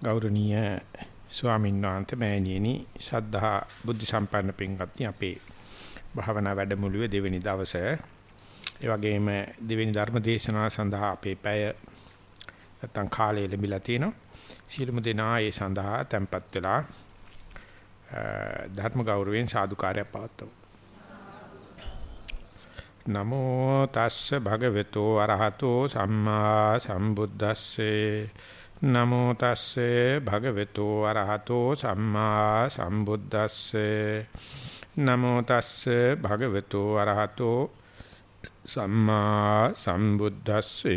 ගෞරවනීය ස්වාමීන් වහන්සේ මෑණියනි ශද්ධා බුද්ධ සම්පන්න පින්වත්නි අපේ භාවනා වැඩමුළුවේ දෙවෙනි දවසේ ඒ වගේම දෙවෙනි ධර්ම දේශනාව සඳහා අපේ පැය නැත්තම් කාලය ලැබිලා තිනවා සියලුම දෙනා ඒ සඳහා tempත් වෙලා ධර්ම ගෞරවයෙන් සාදුකාරය පවත්වමු. නමෝ තස්ස භගවතු අරහතෝ සම්මා සම්බුද්දස්සේ නමෝ තස්සේ භගවතු අරහතෝ සම්මා සම්බුද්දස්සේ. නමෝ තස්සේ භගවතු අරහතෝ සම්මා සම්බුද්දස්සේ.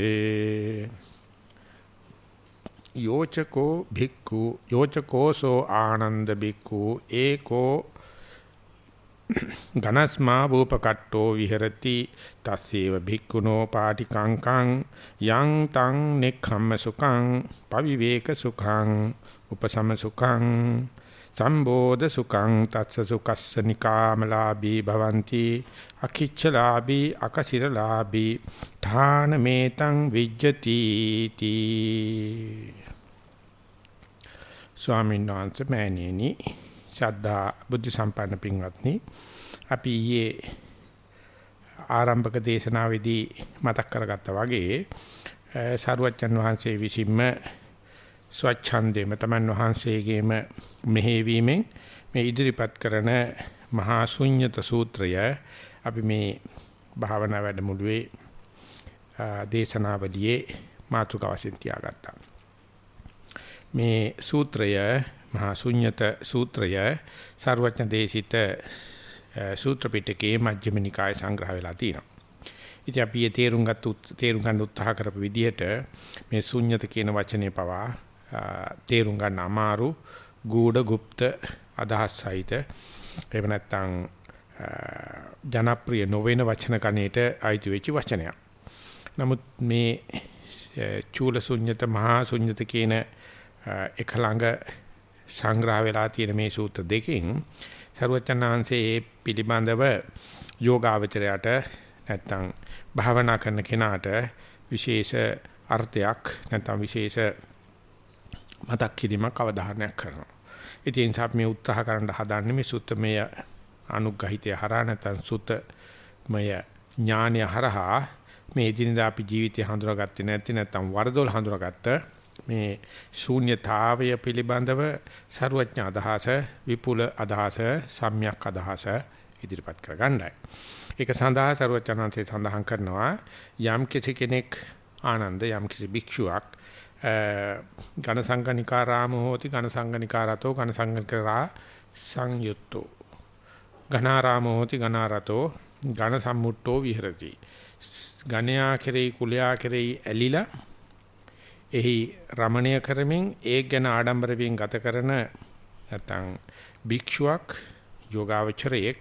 යෝචකෝ භික්ඛු යෝචකෝසෝ ආනන්ද භික්ඛු ඒකෝ ඝනස්මා වූපකට්ටෝ විහෙරති තස්සේව භික්ඛුනෝ පාටිකංකං යං තං නෙක්ඛම්ම සුඛං පවිවේක සුඛං උපසම සුඛං සම්බෝධ සුඛං තස්ස සුකස්ස නිකාමලාභී භවಂತಿ අකිච්චලාභී අකසිරලාභී ධානමේතං විජ්ජති තී ස්වාමීන් වහන්සේ මෑණියනි ශ්‍රද්ධා බුද්ධ සම්පන්න පින්වත්නි අපි ඊයේ ආරම්භක දේශනාවේදී මතක් කරගත්තා වගේ සරුවච්චන් වහන්සේ විසින්ම ස්වච්ඡන්දේම තමන් වහන්සේගේම මෙහෙවීමෙන් මේ ඉදිරිපත් කරන මහා ශුන්්‍යත සූත්‍රය අපි මේ භාවනා වැඩමුළුවේ දේශනාවලියේ මාතෘකාව වශයෙන් තියාගත්තා. මේ සූත්‍රය මහා ශුන්්‍යත සූත්‍රය සර්වඥ දේශිත සූත්‍ර පිටකයේ මජ්ක්‍ධිම නිකාය සංග්‍රහ වෙලා තියෙනවා. ඉතින් අපි මේ තේරුම් ගත්ත තේරුම් ගන්න උත්සාහ කරපු විදිහට මේ ශුන්්‍යත කියන වචනේ පවා තේරුම් ගන්න අමාරු ගූඪ গুপ্ত අදහස් සහිත එහෙම නැත්නම් ජනප්‍රිය නොවන වචන කණේට අයිති වෙච්ච වචනයක්. නමුත් මේ චූල ශුන්්‍යත මහා ශුන්්‍යත කියන එක ළඟ සංග්‍රහ වෙලා තියෙන මේ සූත්‍ර දෙකෙන් සරුවචනාංශයේ මේ පිළිබඳව යෝගාවචරයට නැත්තම් භාවනා කරන කෙනාට විශේෂ අර්ථයක් නැත්තම් විශේෂ මතක් කිරීමක් අවධාරණයක් කරනවා. ඉතින් අපි මේ උත්සාහ කරන්න හදන්නේ මේ සුත්තමය අනුග්‍රහිතය හරහා නැත්තම් සුත්තමය ඥානය හරහා මේ එදිනදා අපි ජීවිතය හඳුනාගත්තේ නැති නැත්තම් වරදොල් හඳුනාගත්ත මේ ශූන්‍යතාවය පිළිබඳව ਸਰුවඥ අදහස විපුල අදහස සම්‍යක් අදහස ඉදිරිපත් කරගන්නයි. ඒක සඳහා ਸਰුවචනන්සේ සඳහන් කරනවා යම් කිසි කෙනෙක් ආනන්ද යම් කිසි භික්ෂුවක් ඝනසංගනිකාරාම හෝති ඝනසංගනිකාරතෝ ඝනසංගනිකරා සංයුත්තෝ ඝනාරාම හෝති ඝනාරතෝ ඝන සම්මුට්ටෝ විහෙරති ඝනයා කෙරෙහි කුලයා කෙරෙහි ඇලිලා එහි රමණීය කරමින් ඒ ගැන ආඩම්බර වීම ගත කරන නැත්නම් භික්ෂුවක් යෝගාවචරයෙක්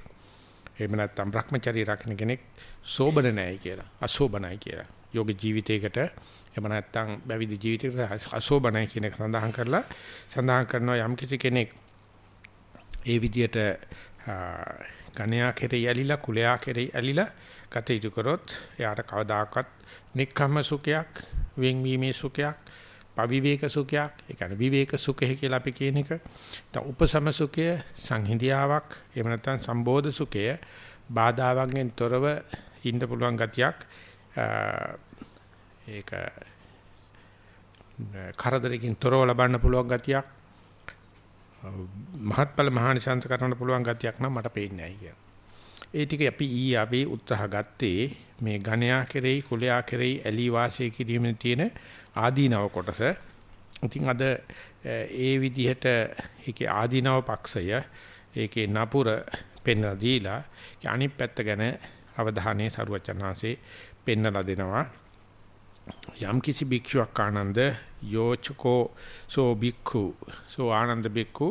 එහෙම නැත්නම් Brahmachari රකින්න කෙනෙක් සෝබන නැහැ කියලා අසෝබනයි කියලා. යෝග ජීවිතයකට එහෙම නැත්නම් බැවිදි ජීවිතයකට අසෝබනයි කියන එක සඳහන් කරලා සඳහන් කරනවා යම් කිසි කෙනෙක් ඒ විදියට ගණයා කෙරෙහි ඇලිලා කුලයා කෙරෙහි ඇලිලා ගත යුතු කරොත් එයාට කවදාකවත් නික්කම්ම සුඛයක් වෙන්වීමේ සුඛයක්, පවිවේක සුඛයක්, ඒ කියන්නේ විවේක සුඛය කියලා අපි කියන එක. දැන් උපසම සුඛය, සංහිඳියාවක්, එහෙම නැත්නම් සම්බෝධ සුඛය, බාධාවන්ගෙන් තොරව ඉන්න පුළුවන් ගතියක්. ඒක කරදරකින් තොරව ලබන්න පුළුවන් ගතියක්. මහත්ඵල මහානිසංස කරන්න පුළුවන් ගතියක් නම් මට පේන්නේ නැහැ කියලා. ඒ ටික අපි ඊ අපි උත්සාහ ගත්තේ මේ ඝණයා කෙරෙහි කුලයා කෙරෙහි ඇලී වාසය කිරීමේ තියෙන ආදීනව කොටස. ඉතින් අද ඒ විදිහට ඒකේ ආදීනව පක්ෂය ඒකේ නපුර පෙන්ලා දීලා අනිත් පැත්ත ගැන අවධානය සරුවචනාංශේ පෙන්වලා දෙනවා. යම් කිසි භික්ෂුවක් ආනන්ද යෝචකෝ සෝ භික්ඛු සෝ ආනන්ද භික්ඛු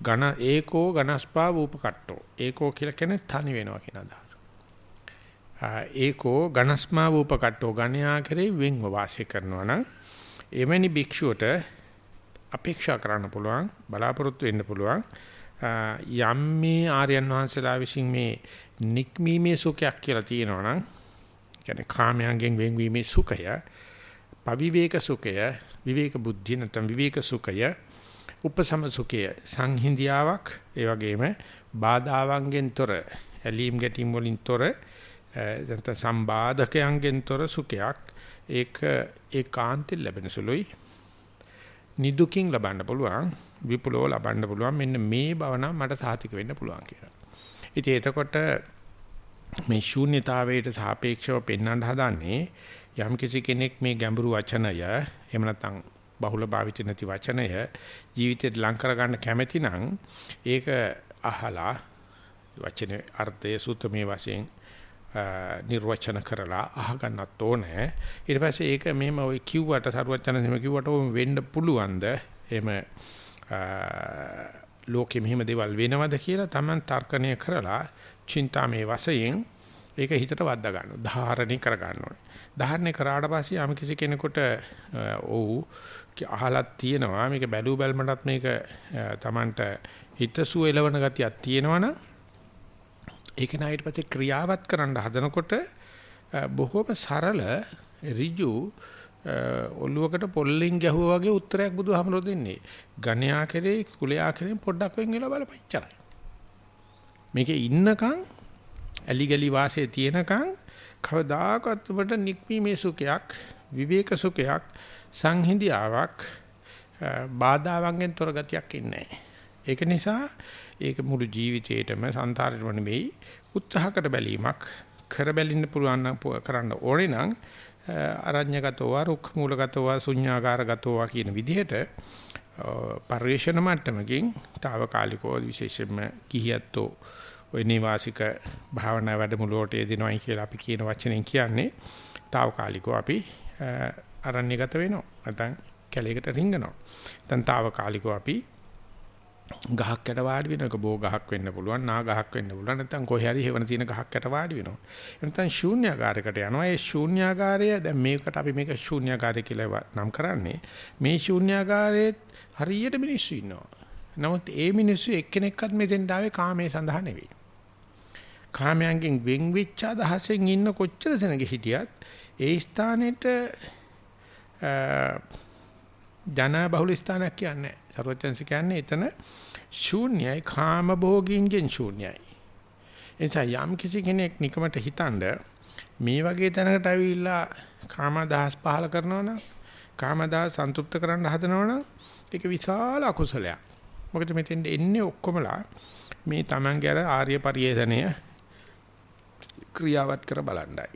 ඝන ඒකෝ ඝනස්පා වූපකට්ටෝ ඒකෝ කියලා කියන්නේ තනි වෙනවා කියන අදහස. ඒකෝ ඝනස්මා වූපකට්ටෝ ඝණයා කරේ වෙන්ව වාසය කරනවා නම් එවැනි භික්ෂුවට අපේක්ෂා කරන්න පුළුවන් බලාපොරොත්තු වෙන්න පුළුවන් යම් මේ ආර්යයන් වහන්සේලා විසින් මේ නික්මීමේ සුඛයක් කියලා තියෙනවා නම් කියන්නේ කාමයන්ගෙන් වෙන්වීමේ සුඛය පවිවේක සුඛය විවේක බුද්ධිය නැත්නම් විවේක සුඛය උපසම සුඛය සංහිඳියාවක් ඒ වගේම බාධාවන්ගෙන් තොර ඇලීම් ගැටීම් වලින් තොර නැත්නම් සම්බාධකයන්ගෙන් තොර සුඛයක් ඒක ඒකාන්තයෙන් ලැබෙන සුළුයි නිදුකින් ලබන්න පුළුවන් විපුලව ලබන්න පුළුවන් මෙන්න මේ බව නම් මට සාතික වෙන්න පුළුවන් කියලා. ඉතින් එතකොට මේ ශූන්‍යතාවයට සාපේක්ෂව පෙන්වන්න හදන්නේ යම් කිසි කෙනෙක් මේ ගැඹුරු වචනය එහෙම නැත්නම් බහුල භාවිත නැති වචනය ජීවිතේට ලං කර ගන්න කැමැති නම් ඒක අහලා වචනේ අර්ථය සූත්‍රමේ වශයෙන් නිර්වචන කරලා අහගන්නත් ඕනේ ඊට පස්සේ ඒක මෙහෙම ඔය කිව්වට සරුවචන එහෙම කිව්වට ඕම වෙන්න පුළුවන්ද එහෙම ලෝකෙ මෙහෙම දේවල් වෙනවද කියලා Taman තර්කණය කරලා චින්තාමේ වශයෙන් ඒක හිතට වද්දා ගන්නවා. ධාරණය කර ගන්න ඕනේ. ධාරණය කරාට පස්සේ යම් කිසි කෙනෙකුට ඔව් අහලක් තියෙනවා මේක බැලු බැලමටත් මේක Tamanට හිතසුව එලවන ගතියක් තියෙනවනම් ඒක නායිට පස්සේ ක්‍රියාවත් කරන්න හදනකොට බොහොම සරල ඍජු ඔළුවකට පොල්ලෙන් ගැහුවා වගේ උත්තරයක් බුදුහාමරෝ දෙන්නේ. ගණ්‍යා කෙරේ කුලයා කෙරේ පොඩ්ඩක් වෙන් වෙලා බලපංචරයි. මේකේ ඉන්නකම් ඇලි ගලි වාසයේ තියෙනකම් කවදාකවත් ඔබට නික්මීමේ සුඛයක් විවේක සුඛයක් සංහිඳියාවක් බාධාවන්ගෙන් තොර ගතියක් ඉන්නේ ඒක නිසා ඒක මුළු ජීවිතේටම සංසාරෙටම නෙවෙයි උත්සාහ කර බැලීමක් කර බැලින්න පුළුවන් කරන්න ඕනේ නම් අරඤ්‍යගතව රුක් මූලගතව ශුඤ්ඤාකාරගතව කියන විදිහට පරිේශන මට්ටමකින් తాවකාලිකව විශේෂයෙන්ම කිහියත්තෝ ওই නිවාසික භාවනා වැඩමුළුවට එදිනවයි කියලා අපි කියන වචනෙන් කියන්නේ తాවකාලිකව අපි අරණ්‍යගත වෙනවා. නැත්නම් කැලේකට රිංගනවා. නැත්නම් తాවකාලිකව අපි ගහක් යට වාඩි වෙන එක බෝ ගහක් වෙන්න පුළුවන් නා ගහක් වෙන්න පුළුවන්. නැත්නම් කොහේ හරි හේවන තියෙන ගහක් යට වාඩි වෙනවා. නැත්නම් ශූන්‍යාකාරයකට යනවා. ඒ ශූන්‍යාකාරය දැන් මේකට අපි මේක ශූන්‍යාකාරය කියලා නම් කරන්නේ. මේ ශූන්‍යාකාරයේ හරියට මිනිස්සු ඉන්නවා. නමුත් ඒ මිනිස්සු එක්කෙනෙක්වත් මෙතෙන් ආවේ කාමයේ සඳහා නෙවෙයි. කාමයන්ගෙන් වෙන් වෙච්ච අදහසෙන් ඉන්න කොච්චර දෙනෙක් හිටියත් ඒ ස්ථානෙට ජන බහුල ස්ථානයක් කියන්නේ සර්වඥන්ස කියන්නේ එතන ශූන්‍යයි කාම භෝගීන්ගෙන් ශූන්‍යයි එනිසා යම් කිසි කෙනෙක් නිකමට හිතනද මේ වගේ තැනකට ඇවිල්ලා කාම දහස් පහල කරනවා නම් කාම දහස් සන්තුෂ්ත කරන්න හදනවා නම් ඒක විශාල අකුසලයක්. මොකද මෙතෙන්ද එන්නේ ඔක්කොමලා මේ Tamange අර ආර්ය පරිේෂණය ක්‍රියාවත් කර බලන්නයි.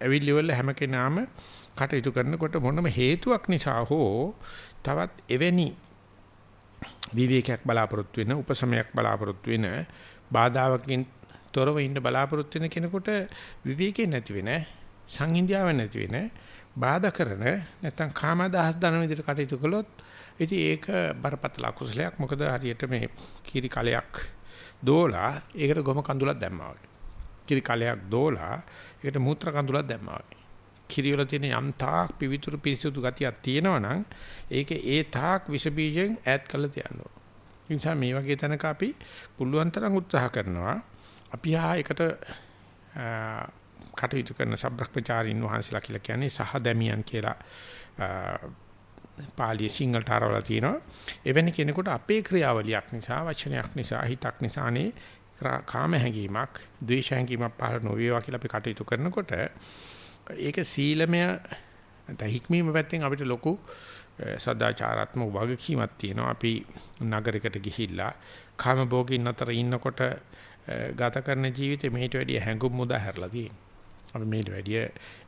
ඇවිල්ලිවල හැම කෙනාම කටයුතු කරනකොට මොනම හේතුවක් නිසා හෝ තවත් එවැනි විවේකයක් බලාපොරොත්තු වෙන උපසමයක් බලාපොරොත්තු වෙන බාධාවකින් තොරව ඉන්න බලාපොරොත්තු වෙන කෙනෙකුට විවේකේ නැති වෙන සංහිඳියාව නැති වෙන බාධා කරන නැත්නම් කාමදහස් දන විදිහට කටයුතු කළොත් ඉතින් ඒක බරපතල අකුසලයක් මොකද හරියට මේ කීරි කලයක් දෝලා ඒකට ගොම කඳුලක් දැම්මා වගේ කිරි කලයක් දෝලා ඒකට මූත්‍රා කඳුලක් දැම්මා වගේ. කිරි වල තියෙන යම් තාක් පිවිතුරු පිරිසුදු ගතියක් තියෙනවා නම් ඒක ඒ තාක් විස බීජෙන් ඈත් කරලා තියන්න ඕන. ඒ නිසා මේ වගේ තැනක අපි පුළුවන් තරම් උත්සාහ කරනවා. අපි ආ එකට කටයුතු කරන සබ්‍රක්‍මචාරින් වහන්සේලා කියලා කියන්නේ සහදැමියන් කියලා පාලිය සිංහලට ආරවලා තිනවා. එවැනි කෙනෙකුට අපේ ක්‍රියාවලියක් නිසා වචනයක් නිසා හිතක් නිසානේ කාම හැඟීමක්, ද්වේෂ හැඟීමක් පහළ නොවේවා කියලා අපි කටයුතු කරනකොට ඒක සීලමය නැත්නම් හික්මීම පැත්තෙන් අපිට ලොකු සදාචාරාත්මක වගකීමක් තියෙනවා. අපි නගරයකට ගිහිල්ලා කාම භෝගින් අතර ඉන්නකොට ගත කරන ජීවිතේ මේට වැඩිය හැඟුම් මුදා හැරලා තියෙනවා. අපි මේට වැඩිය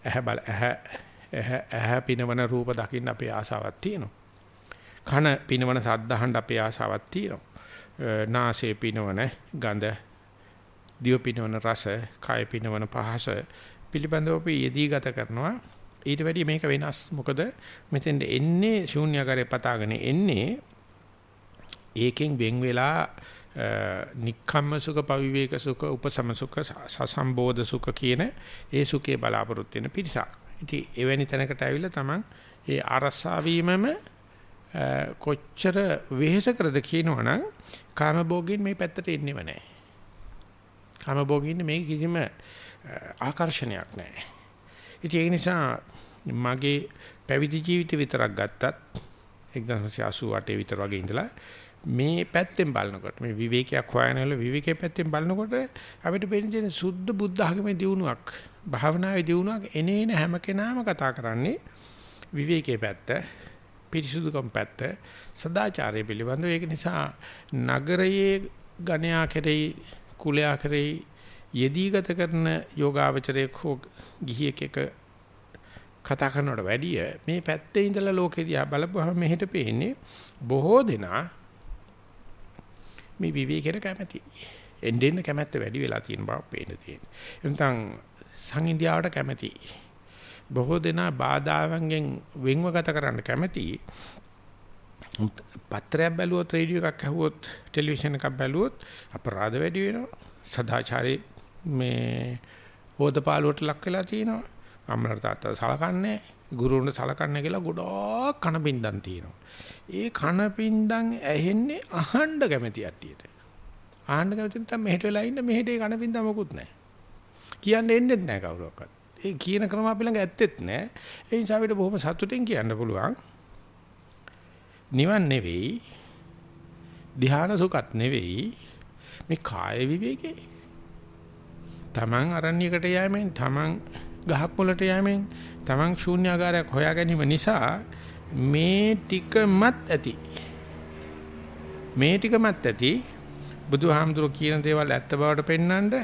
ඇහැ බල ඇහැ ඇහැ පිනවන රූප දකින්න අපේ ආසාවක් තියෙනවා. කන පිනවන සද්ද අහන්න අපේ ආසාවක් තියෙනවා. නාසයේ පිනවන ගඳ, දිව පිනවන රස, කය පිනවන පහස පිළිබඳව අපි යෙදී ගත කරනවා. ඊට වැඩිය මේක වෙනස්. මොකද මෙතෙන්ද එන්නේ ශූන්‍යකාරය පතාගෙන එන්නේ ඒකෙන් වෙන් වෙලා නික්කම්ම සුඛ පවිවේක සුඛ උපසම සුඛ සසම්බෝධ සුඛ කියන ඒ සුඛේ බලාපොරොත්තු වෙන පිරිසක්. ඉතින් එවැනි තැනකට ඇවිල්ලා තමන් ඒ අරසා වීමම කොච්චර වෙහෙස කරද කියනවනම් කාමභෝගින් මේ පැත්තට එන්නේව නැහැ. කාමභෝගින් මේ කිසිම ආකර්ෂණයක් නැහැ. ඉතින් ඒ නිසා මගේ පැවිදි ජීවිත විතරක් ගත්තත් 1988 විතර වගේ ඉඳලා මේ පැත්තෙන් බලනකොට මේ විවේකයක් හොයනවල විවේකයේ පැත්තෙන් බලනකොට අපිට පේන සුද්ධ බුද්ධ ආගමේ දියුණුවක් භාවනාවේ දියුණුවක් එනේන හැම කෙනාම කතා කරන්නේ විවේකයේ පැත්ත පිරිසුදුකම් පැත්ත සදාචාරය පිළිබඳව ඒක නිසා නගරයේ ගණයා කෙරෙහි කුලයා කෙරෙහි යෙදී ගත කරන යෝගාවචරයේ හෝ ගිහියෙක් එක කතා කරනවට වැඩිය මේ පැත්තේ ඉඳලා ලෝකෙ දිහා බලපුවහම මෙහෙට පේන්නේ බොහෝ දෙනා මේ විවේකයට කැමති. එන්නෙන් කැමැත්ත වැඩි වෙලා තියෙන බව පේන්න තියෙනවා. එතන සංඉන්දියාවට කැමති. බොහෝ දෙනා බාධාවන්ගෙන් වෙන්ව ගත කරන්න කැමති. පත්‍රයක් බැලුවොත් රේඩියෝ එකක් ඇහුවොත් ටෙලිවිෂන් එකක් බැලුවොත් අපරාධ වැඩි වෙනවා. සදාචාරයේ මේ හොදපාලුවට ලක් වෙලා තියෙනවා. අම්මලා තාත්තා සලකන්නේ ගුරුවරුන් සලකන්නේ කියලා ගොඩක් කනපින්දන් තියෙනවා. ඒ කනපින්දන් ඇහෙන්නේ අහන්න කැමති යට්ටියට. අහන්න කැමති නැත්නම් මෙහෙට වෙලා ඉන්න මෙහෙට ඒ කනපින්දන් මොකුත් නැහැ. කියන්නේ එන්නේ නැහැ කවුරක්වත්. ඒ කියන ක්‍රම අපි ළඟ ඇත්තෙත් නැහැ. ඒ නිසා අපිට බොහොම සතුටින් කියන්න පුළුවන්. නිවන් නෙවෙයි. ධ්‍යාන සුඛත් නෙවෙයි. මේ කාය විවේකේ. Taman අරණ්‍යයකට යෑමෙන් Taman ගහක් මුලට යෑමෙන් Taman ශූන්‍යාකාරයක් හොයා ගැනීම නිසා මේ ටිකමත් ඇති. මේ ටිකමත් ඇති. බුදුහාමුදුරුවෝ කියන දේවල් ඇත්ත බවට පෙන්වන්න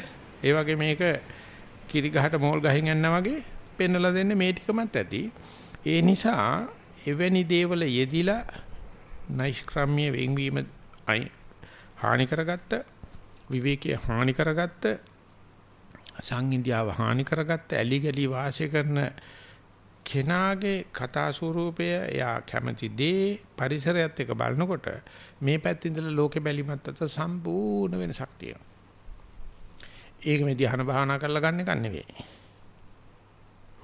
ඒ වගේ මේක කිරි ගහට මෝල් ගහින් යනවා වගේ පෙන්වලා දෙන්නේ මේ ටිකමත් ඇති. ඒ නිසා එවැනි දේවල් යෙදිලා නෛෂ්ක්‍රම්‍ය වෙන්වීම හානි කරගත්ත විවේකයේ හානි කරගත්ත සංහිඳියාව හානි කරගත්ත ඇලි ගලි වාසය කරන කෙනාගේ කතා ස්වරූපය එයා කැමති දේ පරිසරයත් එක්ක බලනකොට මේ පැත්තේ ඉඳලා ලෝකෙ බැලිමත් අතර සම්පූර්ණ වෙනසක් තියෙනවා. ඒක මේ ධ්‍යාන භාවනා කරලා ගන්න එක නෙවෙයි.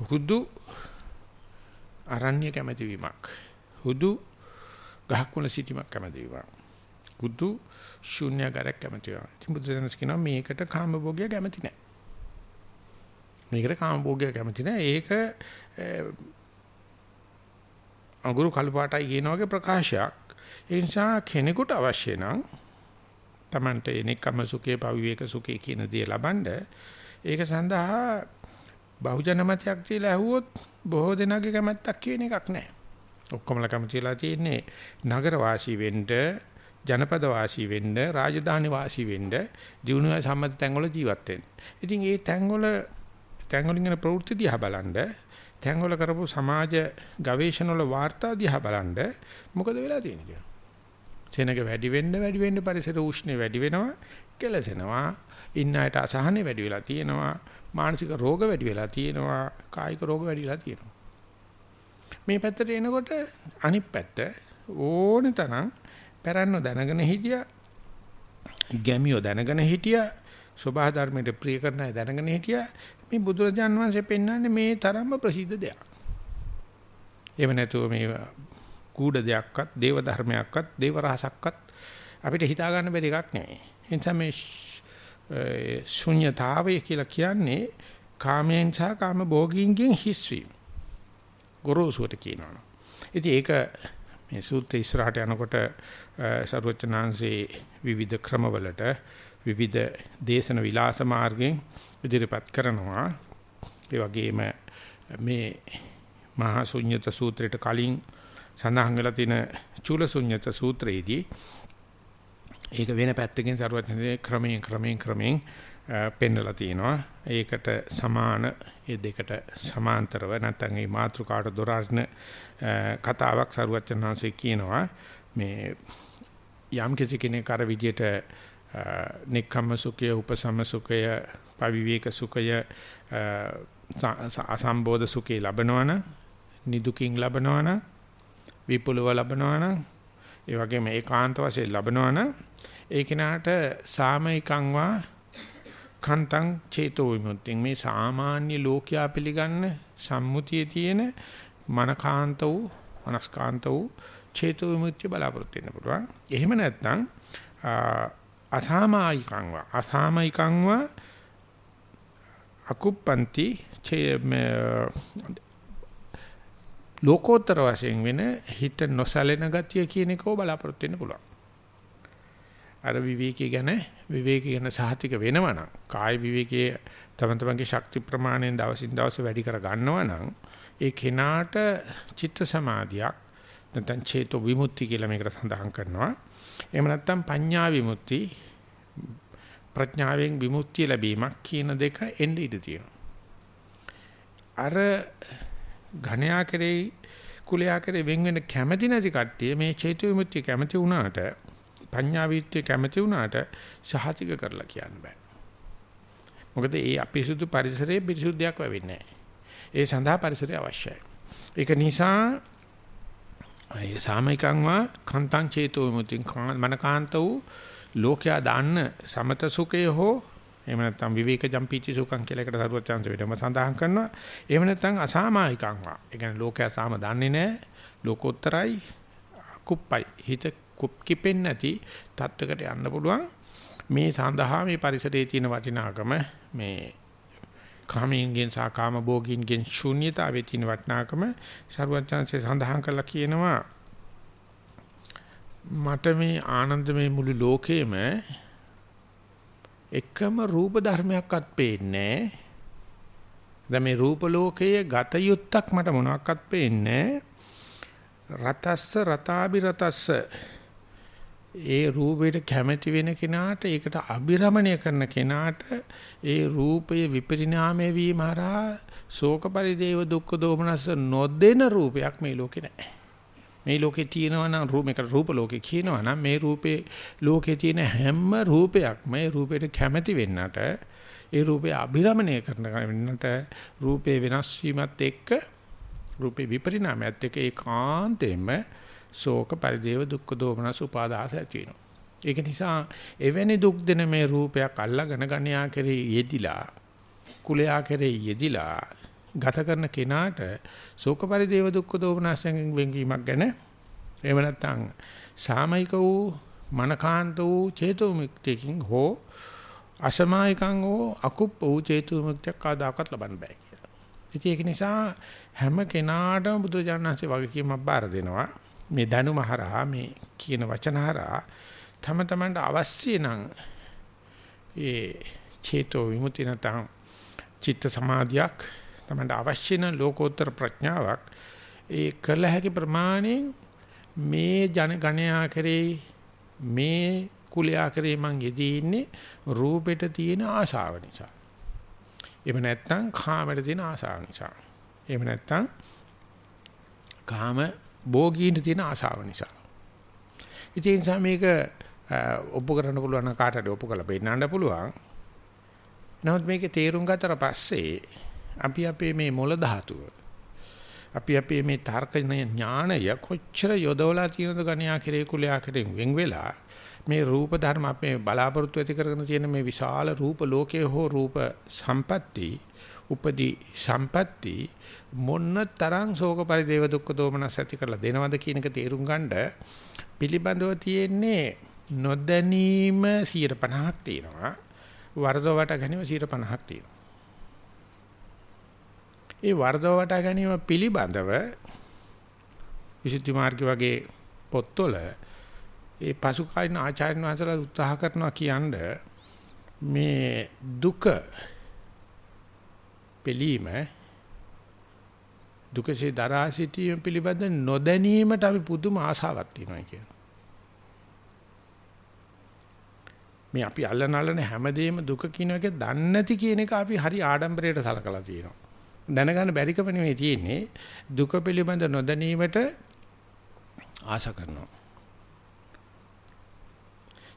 හුදු අරණ්‍ය කැමැති වීමක්. හුදු ගහක් වල සිටීමක් කැමැති වීමක්. හුදු ශූන්‍යකාරයක් කැමැති වීමක්. ඉතින් බුදුසෙන්ස් කියනවා මේකට කාම භෝගය කැමැති නැහැ. මේකට කාම භෝගය කැමති නැහැ. ඒක අඟුරු කළු පාටයි කියන වගේ ප්‍රකාශයක්. ඒ නිසා කෙනෙකුට අවශ්‍ය නම් Tamante එනිකම සුඛේ පවිවේක සුඛේ කියන දේ ලබනද ඒක සඳහා බහුජන මතයක් තියලා ඇහුවොත් බොහෝ දෙනාගේ කැමැත්තක් කියන එකක් නැහැ. ඔක්කොමලා කැමතිලා තියෙන්නේ නගර වාසී වෙන්න, ජනපද වාසී වෙන්න, රාජධානි වාසී වෙන්න, දිනුවා සම්මත තැන්වල ජීවත් වෙන්න. ඉතින් මේ තැන්වල තැන්වලින් යන ප්‍රවෘත්ති දිහා බලනද තැන්වල කරපු සමාජ ගවේෂණ වල වාර්තා දිහා බලනද මොකද වෙලා තියෙන්නේ කියලා. සෙනඟ වැඩි වෙන්න වැඩි වෙන්න පරිසර උෂ්ණය වැඩි වෙනවා කෙලසෙනවා ඉන්න අයට අසහනෙ වැඩි වෙලා තියෙනවා මානසික රෝග වැඩි වෙලා තියෙනවා කායික රෝග වැඩි වෙලා තියෙනවා මේ පැත්තට එනකොට අනිත් පැත්ත ඕනේ තරම් පැරන්න දැනගෙන හිටියා ගැමියෝ දැනගෙන හිටියා සෝභා ධර්මයට ප්‍රිය කරන අය දැනගෙන හිටියා මේ බුදුරජාන් වහන්සේ පෙන්වන්නේ මේ තරම්ම ප්‍රසිද්ධ දෙයක්. එහෙම නැතුව මේ කූඩ දෙයක්වත්, දේව ධර්මයක්වත්, දේව රහසක්වත් අපිට හිතා ගන්න බැරි එකක් නෙමෙයි. ඒ නිසා මේ ශුන්‍යතාවය කියලා කියන්නේ කාමයෙන් සහ කාම භෝගීන්ගෙන් හිස්වීම. ගොරෝසුවට කියනවා. ඉතින් ඒක මේ සූත්‍ර ඉස්සරහට යනකොට සර්වචනාංශේ විවිධ ක්‍රමවලට විවිධ දේශන විලාස මාර්ගයෙන් ඉදිරිපත් කරනවා. ඒ වගේම මේ මහා ශුන්්‍යත සූත්‍රයට කලින් සඳහන් වෙලා තියෙන චූල ශුන්්‍යත සූත්‍රයේදී ඒක වෙන පැත්තකින් සරුවත්නේ ක්‍රමයෙන් ක්‍රමයෙන් ක්‍රමයෙන් පෙන්වලා තිනවා. ඒකට සමාන ඒ දෙකට සමාන්තරව නැත්නම් මේ මාතෘකාට දොරාරින කතාවක් සරුවචනාංශේ කියනවා. මේ යම් කෙනෙක් අර විදියට නික්කම්ම සුඛය, උපසම සුඛය, පවිවේක සුඛය, අසම්බෝධ සුඛය ලබනවන, නිදුකින් ලබනවන, විපුලව ලබනවන, ඒ වගේම ඒකාන්ත වශයෙන් ලබනවන, ඒ කෙනාට සාමයිකං වා කන්තං චේතෝ විමුක්තිය මේ සාමාන්‍ය ලෝකයා පිළිගන්න සම්මුතියේ තියෙන මනකාන්ත වූ මනස්කාන්ත වූ චේතෝ විමුක්තිය බලාපොරොත්තු වෙන්න පුළුවන්. එහෙම නැත්නම් අසාමායිකං වා අසාමායිකං වා අකුප්පන්ති ලෝකෝත්තර වශයෙන් වෙන හිත නොසැලෙන ගතිය කියන එකෝ බලාපොරොත්තු වෙන්න පුළුවන්. අර විවේකී ගැන විවේකී ගැන සහතික වෙනවනම් කාය විවේකයේ තම තමන්ගේ ශක්ති ප්‍රමාණයෙන් දවසින් දවස වැඩි කර ගන්නවනම් ඒ කෙනාට චිත්ත සමාධියක් නැත්නම් චේතෝ විමුක්ති කියලා මේකට සඳහන් කරනවා. එහෙම නැත්නම් පඤ්ඤා විමුක්ති ප්‍රඥාවෙන් විමුක්තිය ලැබීමක් කියන දෙක එන්න ඉඩ තියෙනවා. අර ඝණයා කෙරෙහි කුලයා කෙරෙහි වෙන් වෙන කැමැති නැති කට්ටිය මේ චේතෝ විමුක්තිය කැමැති වුණාට පඤ්ඤා විත්‍ය කැමැති වුණාට සහතික කරලා කියන්න බෑ. මොකද ඒ අපිරිසුදු පරිසරයේ පිරිසුද්ධියක් වෙන්නේ ඒ සඳහා පරිසරය අවශ්‍යයි. ඒක නිසා ඒ සාමිකංවා කන්තං චේතෝ විමුක්තිං මනකාන්ත වූ ලෝකයා දාන්න සමත සුඛය හෝ එහෙම නැත්නම් විවේක ජම්පීචි සුඛං කියලා එකට සරුවත් chance වෙනම සඳහන් කරනවා. එහෙම නැත්නම් අසාමායිකංවා. ඒ කියන්නේ ලෝකයා සාම දන්නේ නැහැ. ලෝකෝත්තරයි කුප්පයි. හිත කුප් කිපෙන්නේ නැති තත්වයකට යන්න පුළුවන්. මේ සඳහා මේ පරිසරයේ තියෙන වටිනාකම මේ කාමීන්ගෙන් සහ කාම භෝගීන්ගෙන් ශූන්‍යතාවයේ තියෙන වටිනාකම ਸਰවඥාන්සේ සඳහන් කළා කියනවා. මට මේ ආනන්දමය මුළු ලෝකෙම එකම රූප ධර්මයක්වත් පේන්නේ දැන් මේ රූප ලෝකයේ ගත යුත්තක් මට මොනවත් පේන්නේ රතස්ස රතාබි රතස්ස ඒ රූපයට කැමැති වෙන කෙනාට ඒකට අභිරමණය කරන කෙනාට ඒ රූපය විපරිණාමය වීම හරහා ශෝක පරිදේව දුක්ඛ දෝමනස නොදෙන රූපයක් මේ ලෝකේ නැහැ. මේ ලෝකේ තියෙනවා නම් රූපයකට රූප ලෝකේ කියනවා නම් මේ රූපේ ලෝකේ තියෙන හැම රූපයක්ම මේ රූපයට කැමැති වෙන්නට ඒ රූපේ අභිරමණය කරන වෙන්නට රූපේ වෙනස් වීමත් එක්ක රූපේ විපරිණාමයත් එක්ක ඒකාන්තයෙන්ම ශෝක පරිදේව දුක්ඛ දෝමනස උපාදාස ඇති වෙනවා. ඒක නිසා එවැනි දුක් දෙන මේ රූපයක් අල්ලාගෙන ගණ්‍යා කරේ යෙදිලා කුලයා කරේ යෙදිලා ගත කරන කෙනාට ශෝක පරිදේව දුක්ඛ දෝමනසෙන් වෙන්වීමක් ගැන එහෙම නැත්නම් සාමයික වූ මනකාන්ත වූ චේතෝ මුක්තියකින් හෝ අසමායිකං හෝ අකුප් වූ චේතෝ මුක්තියක් කවදාකවත් ලබන්න බෑ කියලා. ඉතින් ඒක නිසා හැම කෙනාටම බුදුරජාණන්සේ වගකීමක් බාර දෙනවා. මේ දැනුම හරහා මේ කියන වචන හරහා තම තමන්ට අවශ්‍ය නම් ඒ චේතෝ විමුක්තිය නැත්නම් චිත්ත සමාධියක් තමන්ට අවශ්‍ය නම් ලෝකෝත්තර ප්‍රඥාවක් ඒ කළ හැකි ප්‍රමාණයෙන් මේ ජන ගණයා කරේ මේ කුලයා කරේ මං යෙදී ඉන්නේ රූපෙට තියෙන ආශාව නිසා. එහෙම නැත්නම් කාමයට තියෙන ආශාව නිසා. එහෙම නැත්නම් කාම භෝගීන්ට තියෙන ආශාව නිසා. ඉතින් ඒ නිසා මේක ඔප්පු කරන්න පුළුවන් කාටද ඔප්පු කරලා පෙන්නන්න පුළුවන්. නමුත් මේකේ තේරුම් ගත්තට පස්සේ අපි අපේ මේ මොළ ධාතුව අපි අපේ මේ තර්කඥ ඥාණය කොච්චර යොදවලා තියෙනද ගණ්‍යා කෙරේ කුලයා කෙරෙන් වෙන් වෙලා මේ රූප ධර්ම අපේ බලාපොරොත්තු ඇති කරගෙන තියෙන මේ විශාල රූප ලෝකයේ හෝ රූප සම්පatti උපදී සම්පatti මොන්න තරම් ශෝක පරිදේව දුක්ඛ දෝමනස් ඇති කරලා දෙනවද කියන එක තේරුම් ගන්නද පිළිබඳව තියෙන්නේ නොදැනීම 50ක් තියෙනවා. වර්ධව වට ගැනීම 50ක් තියෙනවා. ඒ වර්ධව වට ගැනීම පිළිබඳව විසුද්ධි මාර්ගය වගේ පොත්වල ඒ පසුකාලීන ආචාර්යන් වහන්සේලා උත්සාහ කරනවා කියන්නේ මේ දුක පෙළීම දුකසේ දරා සිටීම පිළිබඳ නොදැනීමට අපි පුදුම ආසාවක් තියෙනවා කියනවා. මේ අපි අල්ලන අල්ලන හැමදේම දුක කියන එක දන්නේ නැති කියන එක අපි හරි ආඩම්බරයට සලකලා තියෙනවා. දැනගන්න බැරිකම නෙමෙයි තියෙන්නේ දුක පිළිබඳ නොදැනීමට ආස කරනවා.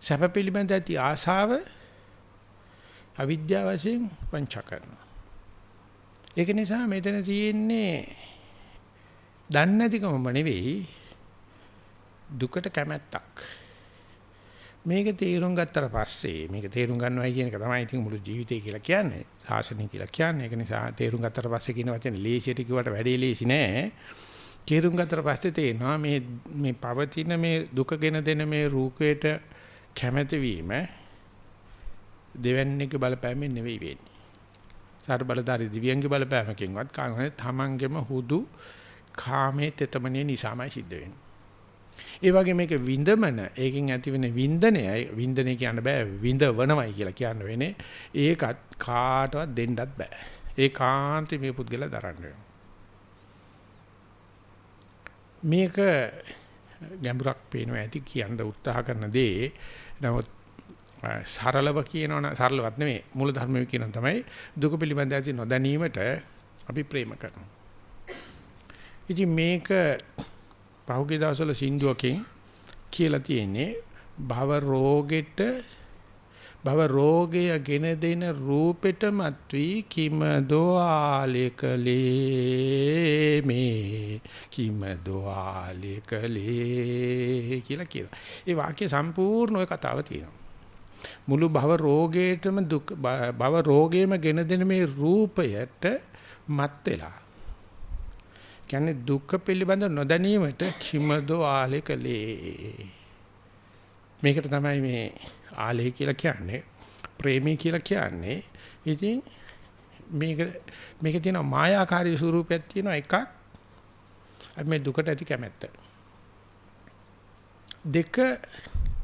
සැප පිළිබඳ ඇති ආසාව අවිද්‍යාව වශයෙන් වංච කරනවා. ඒක නිසා මෙතන තියෙන්නේ දන්නේ නැතිකමම නෙවෙයි දුකට කැමැත්තක්. මේක තේරුම් ගත්තට පස්සේ මේක තේරුම් ගන්නවයි කියන එක තමයි ඉතින් මුළු ජීවිතය කියලා කියන්නේ. සාසනය කියලා කියන්නේ. ඒක නිසා තේරුම් ගත්තට පස්සේ කියන වචනේ ලේසියට කිව්වට වැඩේ ලේසි නෑ. තේරුම් ගත්තට පස්සේ තේනවා මේ මේ පවතින මේ දුකගෙන දෙන මේ රූපයට කැමැති වීම දෙවන්නේක බලපෑමෙන් නෙවෙයි වෙන්නේ. සාර බලධාරී දිව්‍යංග බලපෑමකින්වත් කාගෙත් තමන්ගෙම හුදු කාමයේ තෙතමනේ නිසාමයි සිද්ධ වෙන්නේ. ඒ වගේ මේක විඳමන ඒකෙන් ඇති වෙන වින්දනයයි වින්දනය කියන්න බෑ විඳවනමයි කියලා කියන්න වෙන්නේ. ඒකත් කාටවත් දෙන්නත් බෑ. ඒ කාන්ති මේ පුද්ගලයා දරන්න මේක ගැඹුරක් පේනවා ඇති කියන්න උත්සාහ කරන දේ. නමුත් සරලව කියනවනම් සරලවත් නෙමෙයි මූල ධර්මයේ කියනවා තමයි දුක පිළිබඳ ඇති නොදැනීමට අපි ප්‍රේම කරනවා. ඉතින් මේක පහුගිය දවස්වල සින්දුවකින් කියලා තියෙන්නේ භව රෝගෙට භව රෝගය ගෙන දෙන රූපෙට මත්වි කිම දෝආලේකලේ මේ කිම දෝආලේකලේ කියලා කියනවා. ඒ වාක්‍ය සම්පූර්ණ ඔය කතාව තියෙනවා. මුළු භව රෝගයටම දුක් භව රෝගයේම ගෙන දෙන මේ රූපයට මත් වෙලා. කියන්නේ දුක්ඛ පිළිබඳ නොදැනීමට කිමදෝ ආලේකලේ. මේකට තමයි මේ ආලේ කියලා කියන්නේ ප්‍රේමී කියලා කියන්නේ. ඉතින් මේක මේක තියෙන මායාකාරී ස්වරූපයක් තියෙනවා එකක්. අපි මේ දුකට ඇති කැමැත්ත. දෙක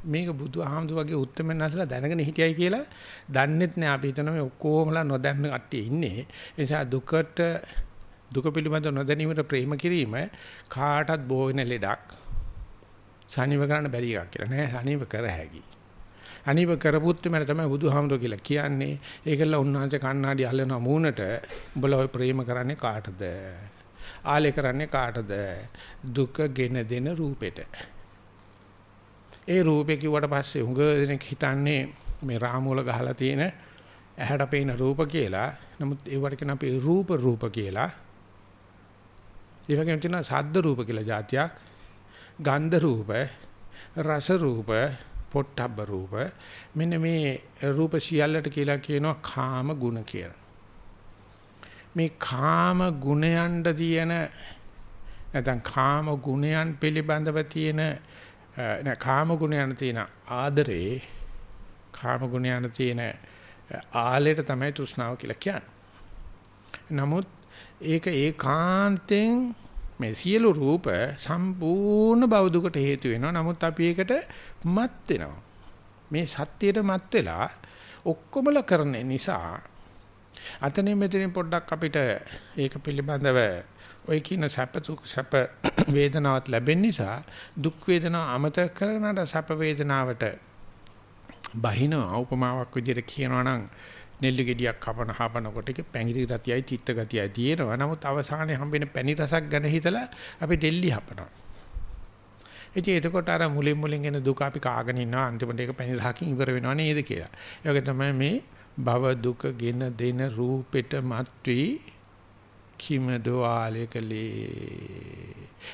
මේක බුදුහාමුදුර වගේ උත්තරමෙන් නැසලා දැනගෙන හිටියයි කියලා දන්නෙත් නෑ අපි හිතන මේ ඔක්කොමලා නොදන්න කට්ටිය ඉන්නේ ඒ නිසා දුකට දුක පිළිබඳ නොදැනීමට ප්‍රේම කිරීම කාටත් බෝ වෙන ලෙඩක්. සනීප කරන්න බැරි එකක් කියලා නෑ සනීප කර හැකි. අනීප කරපුත් මම තමයි බුදුහාමුදුර කියලා කියන්නේ. ඒකල උන්වහන්සේ කණ්ණාඩි අල්ලන මූණට උඹලා ඔය ප්‍රේම කරන්නේ කාටද? ආලේ කරන්නේ කාටද? දුක ගෙන දෙන රූපෙට. ඒ රූපේ කිව්වට පස්සේ උඟ දෙනෙක් හිතන්නේ මේ රාමුවල ගහලා තියෙන ඇහැට පේන රූප කියලා. නමුත් ඒවට කියන අපි රූප රූප කියලා. ඒ වගේම තියෙනවා සද්ද රූප කියලා જાතියක්. ගන්ධ රූප, රස රූප, පොට්ටබ්බ රූප. මෙන්න මේ රූප සියල්ලට කියලා කියනවා කාම ගුණ කියලා. මේ කාම ගුණයන්ට තියෙන නැත්නම් කාම ගුණයන් පිළිබඳව තියෙන නෑ කාම ගුණයන් තියෙන ආදරේ කාම ගුණයන් තියෙන ආලයට තමයි තෘෂ්ණාව කියලා කියන්නේ. නමුත් ඒක ඒකාන්තයෙන් මේ සියලු රූප සම්පූර්ණ බවදුකට හේතු වෙනවා. නමුත් අපි ඒකට මත් වෙනවා. මේ සත්‍යයට මත් වෙලා ඔක්කොමල කරන නිසා අතනින් මෙතනින් පොඩ්ඩක් අපිට ඒක පිළිබඳව ඔය කියන සැප සැප වේදනාවක් ලැබෙන නිසා දුක් වේදනාව අමතක කරනට සැප වේදනාවට බහින උපමාවක් විදිහට කියනවා නම් නෙල්ලි ගෙඩියක් කපන හපනකොට ඒක පැංගිරි ගතියයි තිත්ත ගතියයි තියෙනවා. නමුත් අවසානයේ හම්බෙන පැණි රසක් ගැන හිතලා අපි ඩෙල්ලි හපනවා. ඉතින් එතකොට අර මුලින් මුලින් එන දුක අපි කාගෙන ඉන්නවා අන්තිමට ඒක පැණි රහකින් ඉවර වෙනව නේද කියලා. ඒ වගේ තමයි මේ භව දුක ගෙන දෙන රූපෙට මත්වි කිම දෝාලේකලේ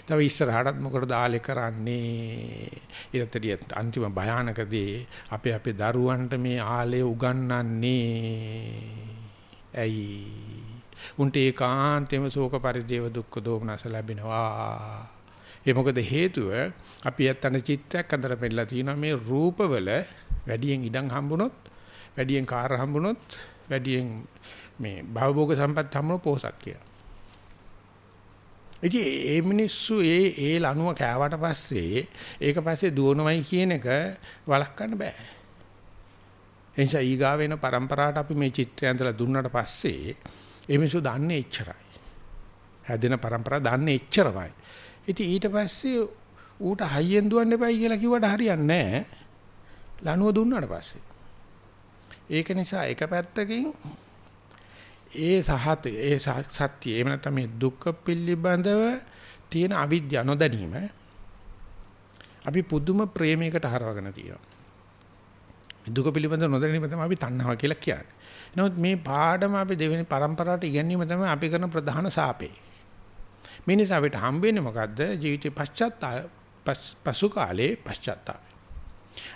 තව ඉස්සරහටත් මොකටද ආලේ කරන්නේ? ඊටතරිය අන්තිම භයානකදී අපේ අපේ දරුවන්ට මේ ආලේ උගන්වන්නේ. ඇයි? උන්ට ඒකාන්තෙම ශෝක පරිදේව දුක්ඛ දෝමනස ලැබෙනවා. ඒ මොකද හේතුව? අපි යත්තන චිත්‍රයක් අතර පෙන්නලා තියෙනවා මේ රූපවල වැඩියෙන් ඉඩම් හම්බුනොත් වැඩියෙන් කාර් හම්බුනොත් වැඩියෙන් මේ භවභෝග සම්පත් හම්බුනොත් පොහසත් කියලා. ඉතින් ඒ මිනිස්සු ඒ ඒ ලණුව කෑවට පස්සේ ඒක පස්සේ දුවනවයි කියන එක වළක්වන්න බෑ. එනිසා ඊගා වෙන પરම්පරාවට අපි මේ චිත්‍රය ඇඳලා දුන්නට පස්සේ ඒ මිනිස්සු දන්නේ එච්චරයි. හැදෙන પરම්පරාව දන්නේ එච්චරමයි. ඉතින් ඊට පස්සේ ඌට හයියෙන් දුවන්න එපයි කියලා කිව්වට හරියන්නේ නැහැ. ලණුව දුන්නාට පස්සේ. ඒක නිසා එක පැත්තකින් ඒ සහත ඒ සත්‍ය එහෙම නැත්නම් මේ දුක පිළිබඳව තියෙන අවිද්‍යාව නොදැනීම අපි පුදුම ප්‍රේමයකට හරවගෙන තියෙනවා. දුක පිළිබඳව නොදැනීම තමයි අපි තණ්හාව කියලා කියන්නේ. නමුත් මේ පාඩම අපි දෙවෙනි પરම්පරාවට ඉගෙනීම තමයි අපි කරන ප්‍රධාන සාපේ. මේ නිසා අපිට හම්බෙන්නේ මොකද්ද? ජීවිතේ පශ්චාත්තාප පසු කාලේ පශ්චාත්තාප.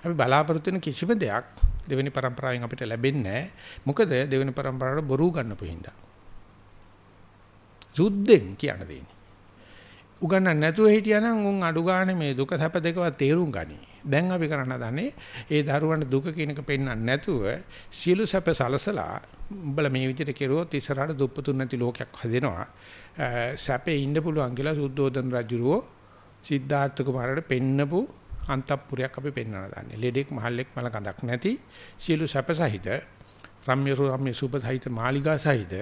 අපි බලාපොරොත්තු වෙන කිසිම දෙයක් දෙවෙනි પરම්පරාවෙන් අපිට ලැබෙන්නේ මොකද දෙවෙනි પરම්පරාවට බොරු ගන්න පුහින්දා. සුද්ධෙන් කියන දෙන්නේ. උගන්න නැතුව හිටියානම් උන් අඩු ගන්න මේ දුක සැප දෙකවත් තේරුම් ගනි. දැන් අපි කරන්න දන්නේ ඒ දරුවන්ට දුක කියන එක පෙන්වන්න නැතුව සියලු සැප සලසලා උඹලා මේ විදිහට කෙරුවොත් ඉස්සරහට දුප්පතුන් නැති ලෝකයක් හදෙනවා. සැපේ ඉන්න පුළුවන් කියලා සුද්ධෝදන රජුරෝ සිද්ධාර්ථ කුමාරට පෙන්නපු අන්තපුරයක් අපි පෙන්වන්න දන්නේ. ලෙඩෙක් මහල්ලෙක් මල කඳක් නැති සියලු සැප සහිත රම්‍ය රම්‍ය සුබ සහිත මාලිගා සහිත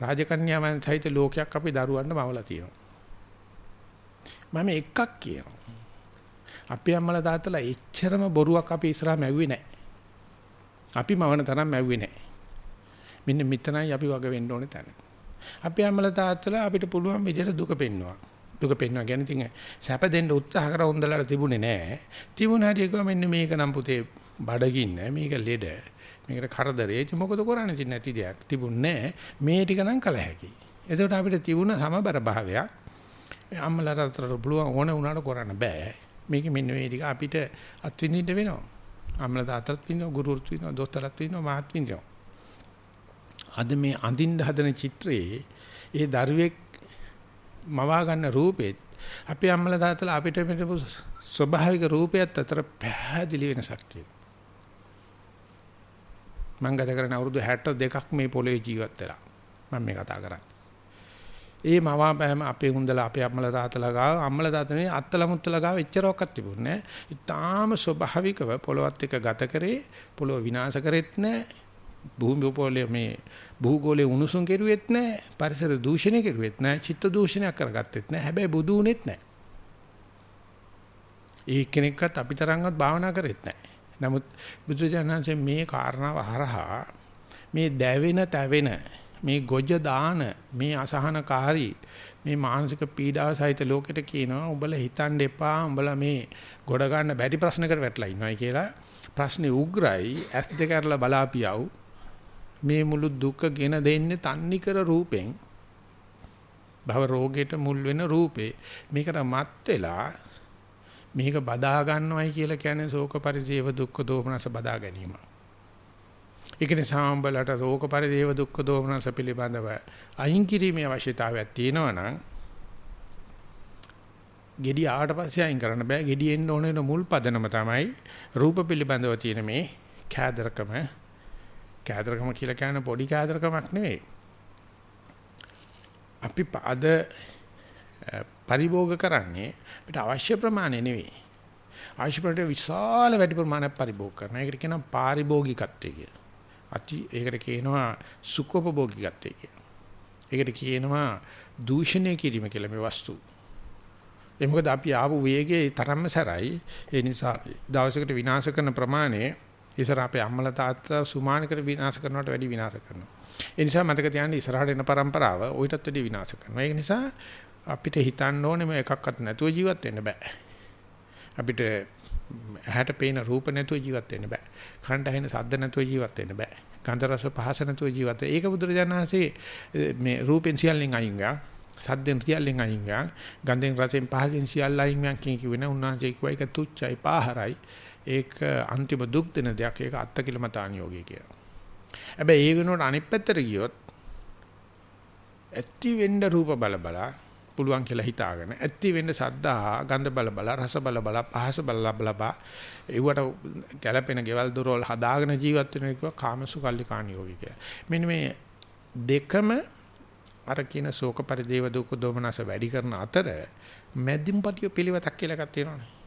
රාජකන්‍යාවන් සහිත ලෝකයක් අපි දරුවන්ට මවලා තියෙනවා. මම එකක් කියනවා. අපේ අම්මලා තාත්තලා එච්චරම බොරුවක් අපි ඉස්සරහා මැව්වේ නැහැ. අපි මවන තරම් මැව්වේ නැහැ. මෙන්න මෙතනයි අපි වග වෙන්න ඕනේ තැන. අපේ අම්මලා තාත්තලා අපිට පුළුවන් විදිහට දුක පෙන්නවා. දුක පෙන්නවා කියන්නේ ඉතින් සැප දෙන්න උත්සාහ කර හොඳලට තිබුණේ නැහැ. තිබුණ හැටි එක මෙන්න මේක නම් පුතේ බඩගින්න මේක ලෙඩ මේකට කරදරේ ඉතින් මොකද කරන්නේ ඉතින් නැති දෙයක් තිබුණේ නැහැ. මේ ටික නම් කල හැකියි. එතකොට අපිට තිබුණ සමබර භාවයක් අම්මලාට අතර පුළුවන් ඕන උනාට කරන්න බෑ. මේක මෙන්න මේ ටික අපිට අත්විඳින්න වෙනවා. අම්මලා තාත්තත් විඳිනවා, ගුරුවරුත් විඳිනවා, දොස්තරත් විඳිනවා, මාත් විඳිනවා. අද මේ අඳින්න හදන චිත්‍රයේ ඒ දරුවෙක් මවා ගන්න රූපෙත් අපේ අම්මලා තාත්තලා අපිට මෙතන ස්වභාවික රූපයත් අතර පැහැදිලි වෙනසක් තියෙනවා. මම ගත කරන අවුරුදු 62ක් මේ පොළේ ජීවත් වෙලා මම මේ කතා කරන්නේ. ඒ මවාපෑම අපේ හුඳලා අපේ අම්මලා තාත්තලා ගාව අම්මලා තාත්තනේ අත්තලා මුත්තලා ගාව එච්චරක්වත් තිබුණේ නැහැ. ඊටාම ස්වභාවිකව පොළොවත් එක්ක ගත කරේ පොළොව විනාශ කරෙත් නැහැ. භූමි පොළේ මේ භූගෝලයේ උණුසුම් කෙරුවෙත් නැහැ. පරිසර දූෂණය කෙරුවෙත් නැහැ. චිත්ත දූෂණයක් කරගත්තෙත් නැහැ. හැබැයි බුදු උනේත් නැහැ. ඒ කෙනෙක්වත් අපිතරංගවත් භාවනා කරෙත් නැහැ. නමුත් බුදුජානනාංශයේ මේ කාරණාව හරහා මේ දැවෙන තැවෙන මේ ගොජ දාන මේ අසහනකාරී මේ මානසික පීඩාව සහිත ලෝකෙට කියනවා උඹලා හිතන්න එපා උඹලා මේ ගොඩ ගන්න බැරි ප්‍රශ්නකට වැටලා ඉන්නවයි කියලා ප්‍රශ්නේ උග්‍රයි ඇස් දෙක අරලා බලාපියව් මේ මුළු දුක ගෙන දෙන්නේ තන්නිකර රූපෙන් භව රෝගයට මුල් වෙන රූපේ මේකට මත් වෙලා මේක බදා ගන්නවයි කියලා කියන්නේ ශෝක පරිදේව දුක්ඛ දෝමනස බදා ගැනීම. ඒක නිසා උඹලට ශෝක පරිදේව දුක්ඛ දෝමනස පිළිබඳව අයින් කිරීමේ අවශ්‍යතාවයක් තියෙනවා නම් gedi ආවට පස්සේ අයින් කරන්න බෑ. gedi එන්න ඕනේ මුල් පදනම තමයි රූප පිළිබඳව තියෙන මේ කෑදරකම. කෑදරකම කියලා කියන්නේ පොඩි කෑදරකමක් නෙවෙයි. අපි අද පරිභෝග කරන්නේ අපිට අවශ්‍ය ප්‍රමාණය නෙවෙයි. අවශ්‍ය ප්‍රමාණයට විශාල වැඩි ප්‍රමාණයක් පරිභෝග කරනවා. ඒකට කියනවා පාරිභෝගිකත්වය කියලා. අති ඒකට කියනවා සුඛෝපභෝගිකත්වය කියලා. ඒකට කියනවා දූෂණය කිරීම කියලා මේ වස්තු. ඒ මොකද අපි ආපු වේගයේ තරම්ම සරයි. ඒ නිසා දවසකට විනාශ කරන ප්‍රමාණය ඉස්සර අපේ අම්මලා තාත්තා සුමානකට විනාශ කරනවට වැඩි විනාශ කරනවා. ඒ නිසා මතක තියාගන්න ඉස්සරහට එන પરම්පරාව ඔයිටත් වැඩි විනාශ කරනවා. ඒ නිසා අපිට හිතන්න ඕනේ මේ එකක්වත් නැතුව ජීවත් වෙන්න බෑ. අපිට ඇහැට පේන රූප නැතුව ජීවත් වෙන්න බෑ. කනට ඇහෙන ශබ්ද නැතුව ජීවත් වෙන්න බෑ. ගන්ධ රස පහස නැතුව ජීවත් වෙන්න. ඒක බුදුරජාණන්සේ මේ රූපෙන් සියල්ලෙන් අයින් ගා, ශබ්දෙන් සියල්ලෙන් අයින් ගා, ගන්ධෙන් රසෙන් පහසෙන් සියල්ල අයින් ගා කියන කිව්වේ නෑ. උන්වහන්සේ කිව්වා ඒක තුච්චයි, පාහරයි. ඒක අන්තිම දුක් දෙන දෙයක්. ඒක අත්කිලමතාන් යෝගී කියලා. හැබැයි ඒ වෙනුවට අනිත් පැත්තට ගියොත් ඇති වෙන්න රූප බල බලා පුළුවන් කියලා හිතාගෙන ඇත්ති වෙන්න සද්දා ගන්ධ බල බල රස බල බල පහස බල ලබා ඒවට ගැළපෙන ගෙවල් දොරවල් හදාගෙන ජීවත් වෙන එක කාමසුකල්ලි කාණියෝගී කියලා. මෙන්න මේ දෙකම අර කියන ශෝක පරිදේව දුක දෝමනස වැඩි කරන අතර මැදින්පටිය පිළිවෙතක් කියලා එකක් තියෙනවනේ.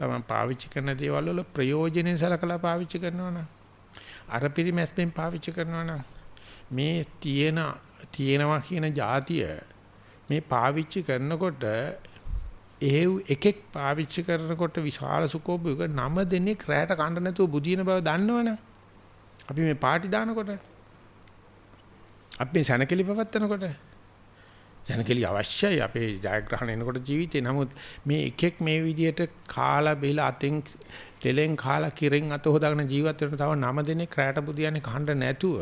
තමන් පාවිච්චි කරන දේවල් වල ප්‍රයෝජනෙ සලකලා පාවිච්චි කරනවා නම් අර පිරිමැස්මෙන් පාවිච්චි කරනවා නම් මේ තියෙන තියෙනවා කියන જાතිය මේ පාවිච්චි කරනකොට එහෙව් එකෙක් පාවිච්චි කරනකොට විශාල සුකෝබුක නම දෙන්නේ රැයට කන්න නැතුව බුදින බව දන්නවනේ. අපි මේ පාටි දානකොට අපි මේ සනකෙලි පවත්නකොට සනකෙලි අවශ්‍යයි අපේ ජයග්‍රහණ එනකොට ජීවිතේ. නමුත් මේ එකෙක් මේ විදියට කාලා බෙලා අතෙන් තෙලෙන් කාලා කිරෙන් අත හොදාගෙන ජීවත් වෙන තව නම දෙන්නේ රැයට බුදියන්නේ කන්න නැතුව.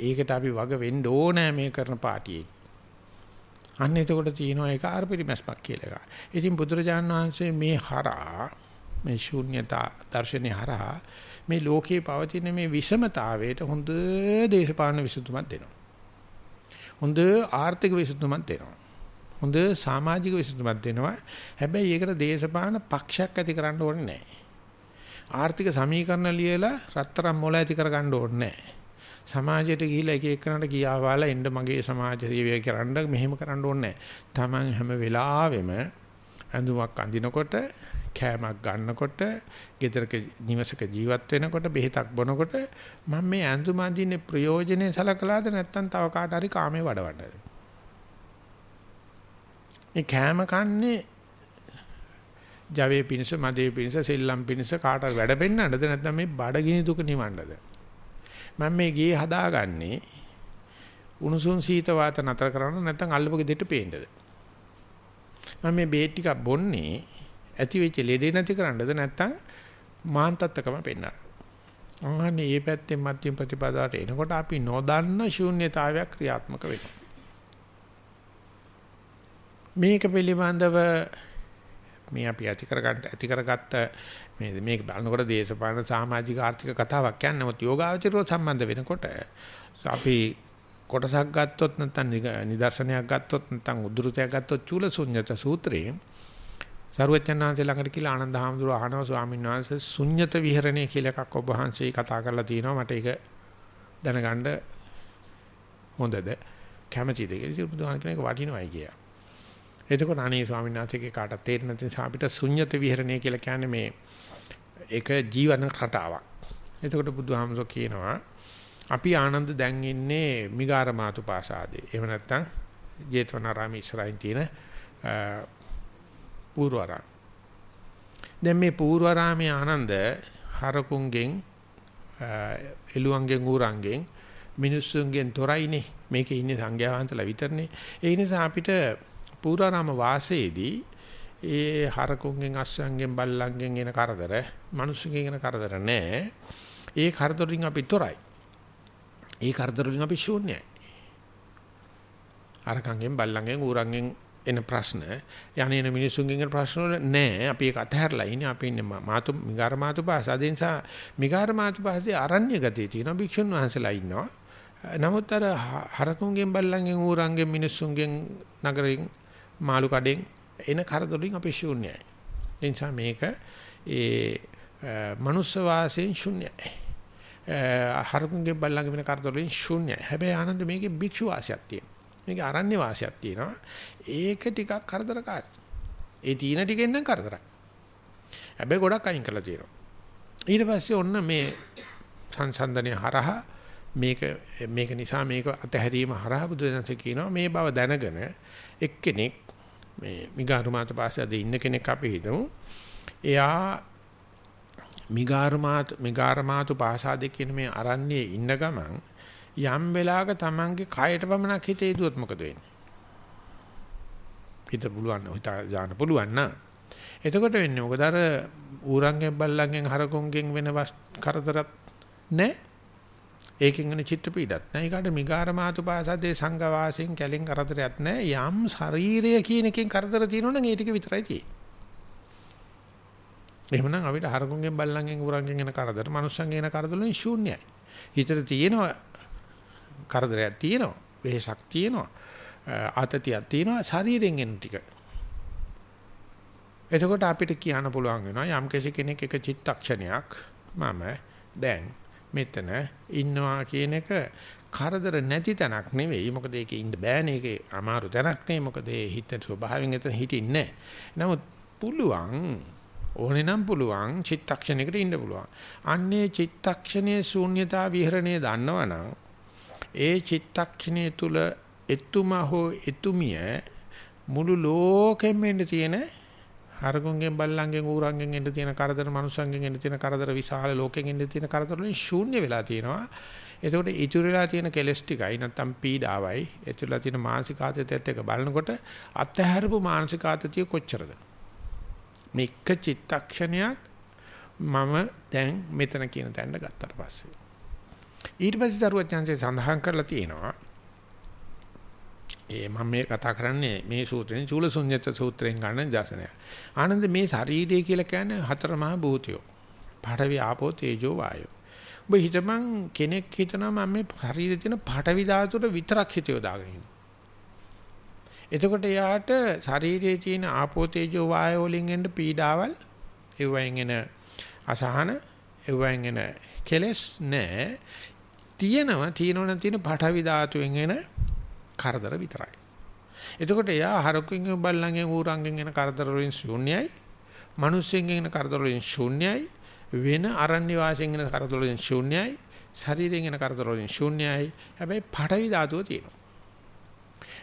ඒකට අපි වග වෙන්න ඕනෑ මේ කරන පාටියේ. අන්න එතකොට තියෙනවා ඒක ආර්පරිමස්පක් කියලා එකක්. ඉතින් බුදුරජාණන් වහන්සේ මේ හරහා මේ ශූන්‍යතා දර්ශනේ හරහා මේ ලෝකේ පවතින මේ විෂමතාවයට හොඳ දේශපාලන විසඳුමක් දෙනවා. හොඳ ආර්ථික විසඳුමක් දෙනවා. හොඳ සමාජික විසඳුමක් දෙනවා. හැබැයි ඒකට දේශපාලන පක්ෂයක් ඇති කරන්න ඕනේ නැහැ. ආර්ථික සමීකරණ ලියලා රත්තරන් මොළ ඇති කරගන්න ඕනේ නැහැ. සමාජයට ගිහිලා එක එකනට කියාවාලා එන්න මගේ සමාජ සේවය කරන්න මෙහෙම කරන්න ඕනේ නැහැ. Taman හැම වෙලාවෙම ඇඳුමක් අඳිනකොට කෑමක් ගන්නකොට, ගෙදරක නිවසක ජීවත් වෙනකොට, බෙහෙතක් බොනකොට මම මේ ඇඳුම අඳින්නේ ප්‍රයෝජනේ සලකලාද නැත්නම් තව කාට හරි කාමේ වඩවන්නද? මේ කෑම කන්නේ ජවයේ පිණිස, මදේ පිණිස, සෙල්ලම් පිණිස කාට වැඩ පෙන්නන්නද නැත්නම් මේ බඩගිනි දුක නිවන්නද? මම මේ ගේ හදාගන්නේ උණුසුම් සීත වාත නතර කරන්න නැත්නම් අල්ලපු ගෙදෙට පේන්නද? මම මේ බේත් ටිකක් බොන්නේ ඇති වෙච්ච ලෙඩේ නැති කරන්නද නැත්නම් මාන්තත්කම පෙන්වන්න. අහන්නේ මේ පැත්තෙන් මධ්‍යම ප්‍රතිපදාවට එනකොට අපි නොදන්න ශූන්‍යතාවයක් ක්‍රියාත්මක වෙනවා. මේක පිළිබඳව මේ අපි ඇති කරගන්න ඇති කරගත්ත මේ මේක බලනකොට දේශපාලන සමාජික ආර්ථික කතාවක් කියන්නේ මොකද යෝගාවචරව සම්බන්ධ වෙනකොට අපි කොටසක් ගත්තොත් නැත්නම් නිදර්ශනයක් ගත්තොත් නැත්නම් උද්දෘතයක් ගත්තොත් චූලසුඤ්ඤත සූත්‍රයේ සරුවචනාංශ ළඟට කියලා ආනන්ද හාමුදුරුව අහනවා ස්වාමීන් වහන්සේ ශුන්්‍යත විහරණය කියලා එකක් ඔබ වහන්සේ කතා කරලා තිනවා මට ඒක දැනගන්න හොඳද කැමැතිද කියලා බුදුහාම කියන එක වටිනවයි කියා. එතකොට අනේ ස්වාමීන් වහන්සේගේ කාටත් තේරෙන්නේ නැති නිසා අපිට ශුන්්‍යත විහරණය කියලා කියන්නේ මේ ඒක ජීවන රටාවක්. එතකොට බුදුහාමසෝ කියනවා අපි ආනන්ද දැන් ඉන්නේ මිගාර මාතු පාසාදේ. එහෙම නැත්නම් ජේතවනාරාමේ ඉස්සරහින් තියෙන පූර්වාරාම. දැන් මේ පූර්වාරාමයේ ආනන්ද හරකුන්ගෙන් එළුවන්ගෙන් ඌරන්ගෙන් මිනිස්සුන්ගෙන් තොරයිනේ. මේකේ ඉන්නේ සංඝයා වහන්සේලා විතරනේ. ඒ නිසා අපිට පූර්වාරාම වාසයේදී ඒ හරකුන්ගෙන් අස්සන්ගෙන් බල්ලන්ගෙන් එන කරදර මිනිස්සුන්ගෙන් එන කරදර නැහැ ඒ කරදරින් අපි තොරයි. ඒ කරදරින් අපි ශූන්‍යයි. හරකන්ගෙන් බල්ලන්ගෙන් ඌරන්ගෙන් එන ප්‍රශ්න යන්නේ මිනිසුන්ගෙන් එන ප්‍රශ්න වල නෑ. අපි ඒක අතහැරලා ඉන්නේ. අපි ඉන්නේ මාතු මිගාර මාතු භාෂා ඒ නිසා මිගාර මාතු භාෂාවේ අරණ්‍ය ගතිය තියෙනවා. භික්ෂුන් වහන්සේලා ඉන්නවා. නමුත් අර හරකුන්ගෙන් බල්ලන්ගෙන් ඌරන්ගෙන් මිනිසුන්ගෙන් නගරෙන් මාළු කඩෙන් එන කරදොලින් අපි ශූන්‍යයි. ඒ නිසා මේක ඒ මනුස්ස වාසයෙන් ශූන්‍යයි. හරකුන්ගෙන් බල්ලන්ගෙන් වෙන කරදොලින් ශූන්‍යයි. හැබැයි ආනන්ද මේකේ භික්ෂු වාසයක් තියෙනවා. මේක අරණ්‍ය වාසයක් තියෙනවා. ඒක ටිකක් කරදරකාරයි. ඒ තීන ටිකෙන් නම් කරදරයි. හැබැයි ගොඩක් අයින් කරලා තියෙනවා. ඊට පස්සේ ඔන්න මේ සංසන්දනය හරහා මේක මේක නිසා මේක අතහැරීම හරහා බුදුදහම කියනවා මේ බව දැනගෙන එක්කෙනෙක් මේ මිගාරුමාත පාසයද ඉන්න කෙනෙක් අපි හිතමු එයා මිගාරුමාත මිගාරමාතු පාසාදේ කියන මේ අරණ්‍යයේ ඉන්න ගමන් යම් වෙලාවක Tamange කයට පමණක් හිතේ දුවත් මොකද වෙන්නේ? හිත පුළුවන් හිත දාන්න පුළුවන් නා. එතකොට වෙන්නේ මොකද අර ඌරංගෙන් බල්ලංගෙන් හරකුන්ගෙන් වෙන කරදරත් නැහැ. ඒකෙන් වෙන චිත්ත පීඩත් නැහැ. ඒකට මිගාර මාතුපාසද්දේ සංඝ වාසයෙන් කැලෙන් කරදරයක් නැහැ. යම් ශරීරය කියන එකෙන් කරදර තියෙනවනම් ඒ ටික විතරයි තියෙන්නේ. එහෙමනම් අපිට හරකුන්ගෙන් බල්ලංගෙන් ඌරංගෙන් එන කරදර, මනුස්සයන්ගෙන් එන කරදර වලින් ශූන්‍යයි. හිතට තියෙනවා කරදරයක් තියෙනවා. වෙහසක් තියෙනවා. ආතතියක් තියෙනවා ශරීරයෙන් එන ටික. එතකොට අපිට කියන්න පුළුවන් වෙනවා යම් කෙනෙක් එක චිත්තක්ෂණයක් මම දැන් මෙතන ඉන්නවා කියන එක කරදර නැති තැනක් නෙවෙයි. මොකද ඒකේ ඉන්න බෑනේ. ඒකේ අමාරු තැනක් නෙවෙයි. මොකද ඒ හිත ස්වභාවයෙන් එතන හිටින්නේ නමුත් පුළුවන් ඕනේ නම් පුළුවන් චිත්තක්ෂණයකට ඉන්න පුළුවන්. අන්නේ චිත්තක්ෂණයේ ශූන්‍යතා විහරණය දන්නවනම් ඒ චිත්තක්ෂණය තුල එතුම හෝ එතුමිය මුළු ලෝකෙම ඉන්න තියෙන හරගුන්ගෙන් බල්ලන්ගෙන් ඌරන්ගෙන් එන්න තියෙන කරදර මනුස්සන්ගෙන් එන්න තියෙන කරදර විශාල ලෝකෙන් එන්න තියෙන කරදර වලින් ශූන්‍ය වෙලා තියෙනවා. එතකොට ඉතුරු වෙලා තියෙන කෙලස් ටිකයි නැත්තම් පීඩාවයි එතුලා තියෙන මානසික ආතතියත් එක්ක බලනකොට අත්හැරපු මානසික ආතතිය කොච්චරද? මේ එක චිත්තක්ෂණයක් මම දැන් මෙතන කියන තැනට ගත්තට පස්සේ ඊට පස්සේ සරුවචාන්සේ සඳහන් කරලා තියෙනවා ඒ මම මේ කතා කරන්නේ මේ සූත්‍රයෙන් චූලසුඤ්ඤත සූත්‍රයෙන් ගන්න දර්ශනය. ආනන්ද මේ ශරීරය කියලා කියන්නේ හතර මහා භූතයෝ. පාඨවි ආපෝ තේජෝ වායෝ. ඔබ හිතමන් කෙනෙක් හිතනවා මම මේ ශරීරේ තියෙන පාඨවි ධාතුවට විතරක් හිත යොදාගෙන ඉන්නවා. එතකොට යාට ශරීරයේ තියෙන ආපෝ තේජෝ වායෝ වලින් එන පීඩාවල් ඒවෙන් එන අසහන ඒවෙන් එන කෙලස් නෑ තියෙනවා තියෙනවනම් තියෙන පඨවි ධාතුවෙන් එන කරදර විතරයි. එතකොට එයා හරකුන්ගෙන් බල්ලන්ගෙන් ඌරන්ගෙන් එන කරදර වලින් ශූන්‍යයි. මිනිස්සුන්ගෙන් එන කරදර වලින් ශූන්‍යයි. වෙන අරණ්‍ය වාසයෙන් එන කරදර වලින් ශූන්‍යයි. ශරීරයෙන් එන කරදර වලින් ශූන්‍යයි. හැබැයි පඨවි ධාතුව තියෙනවා.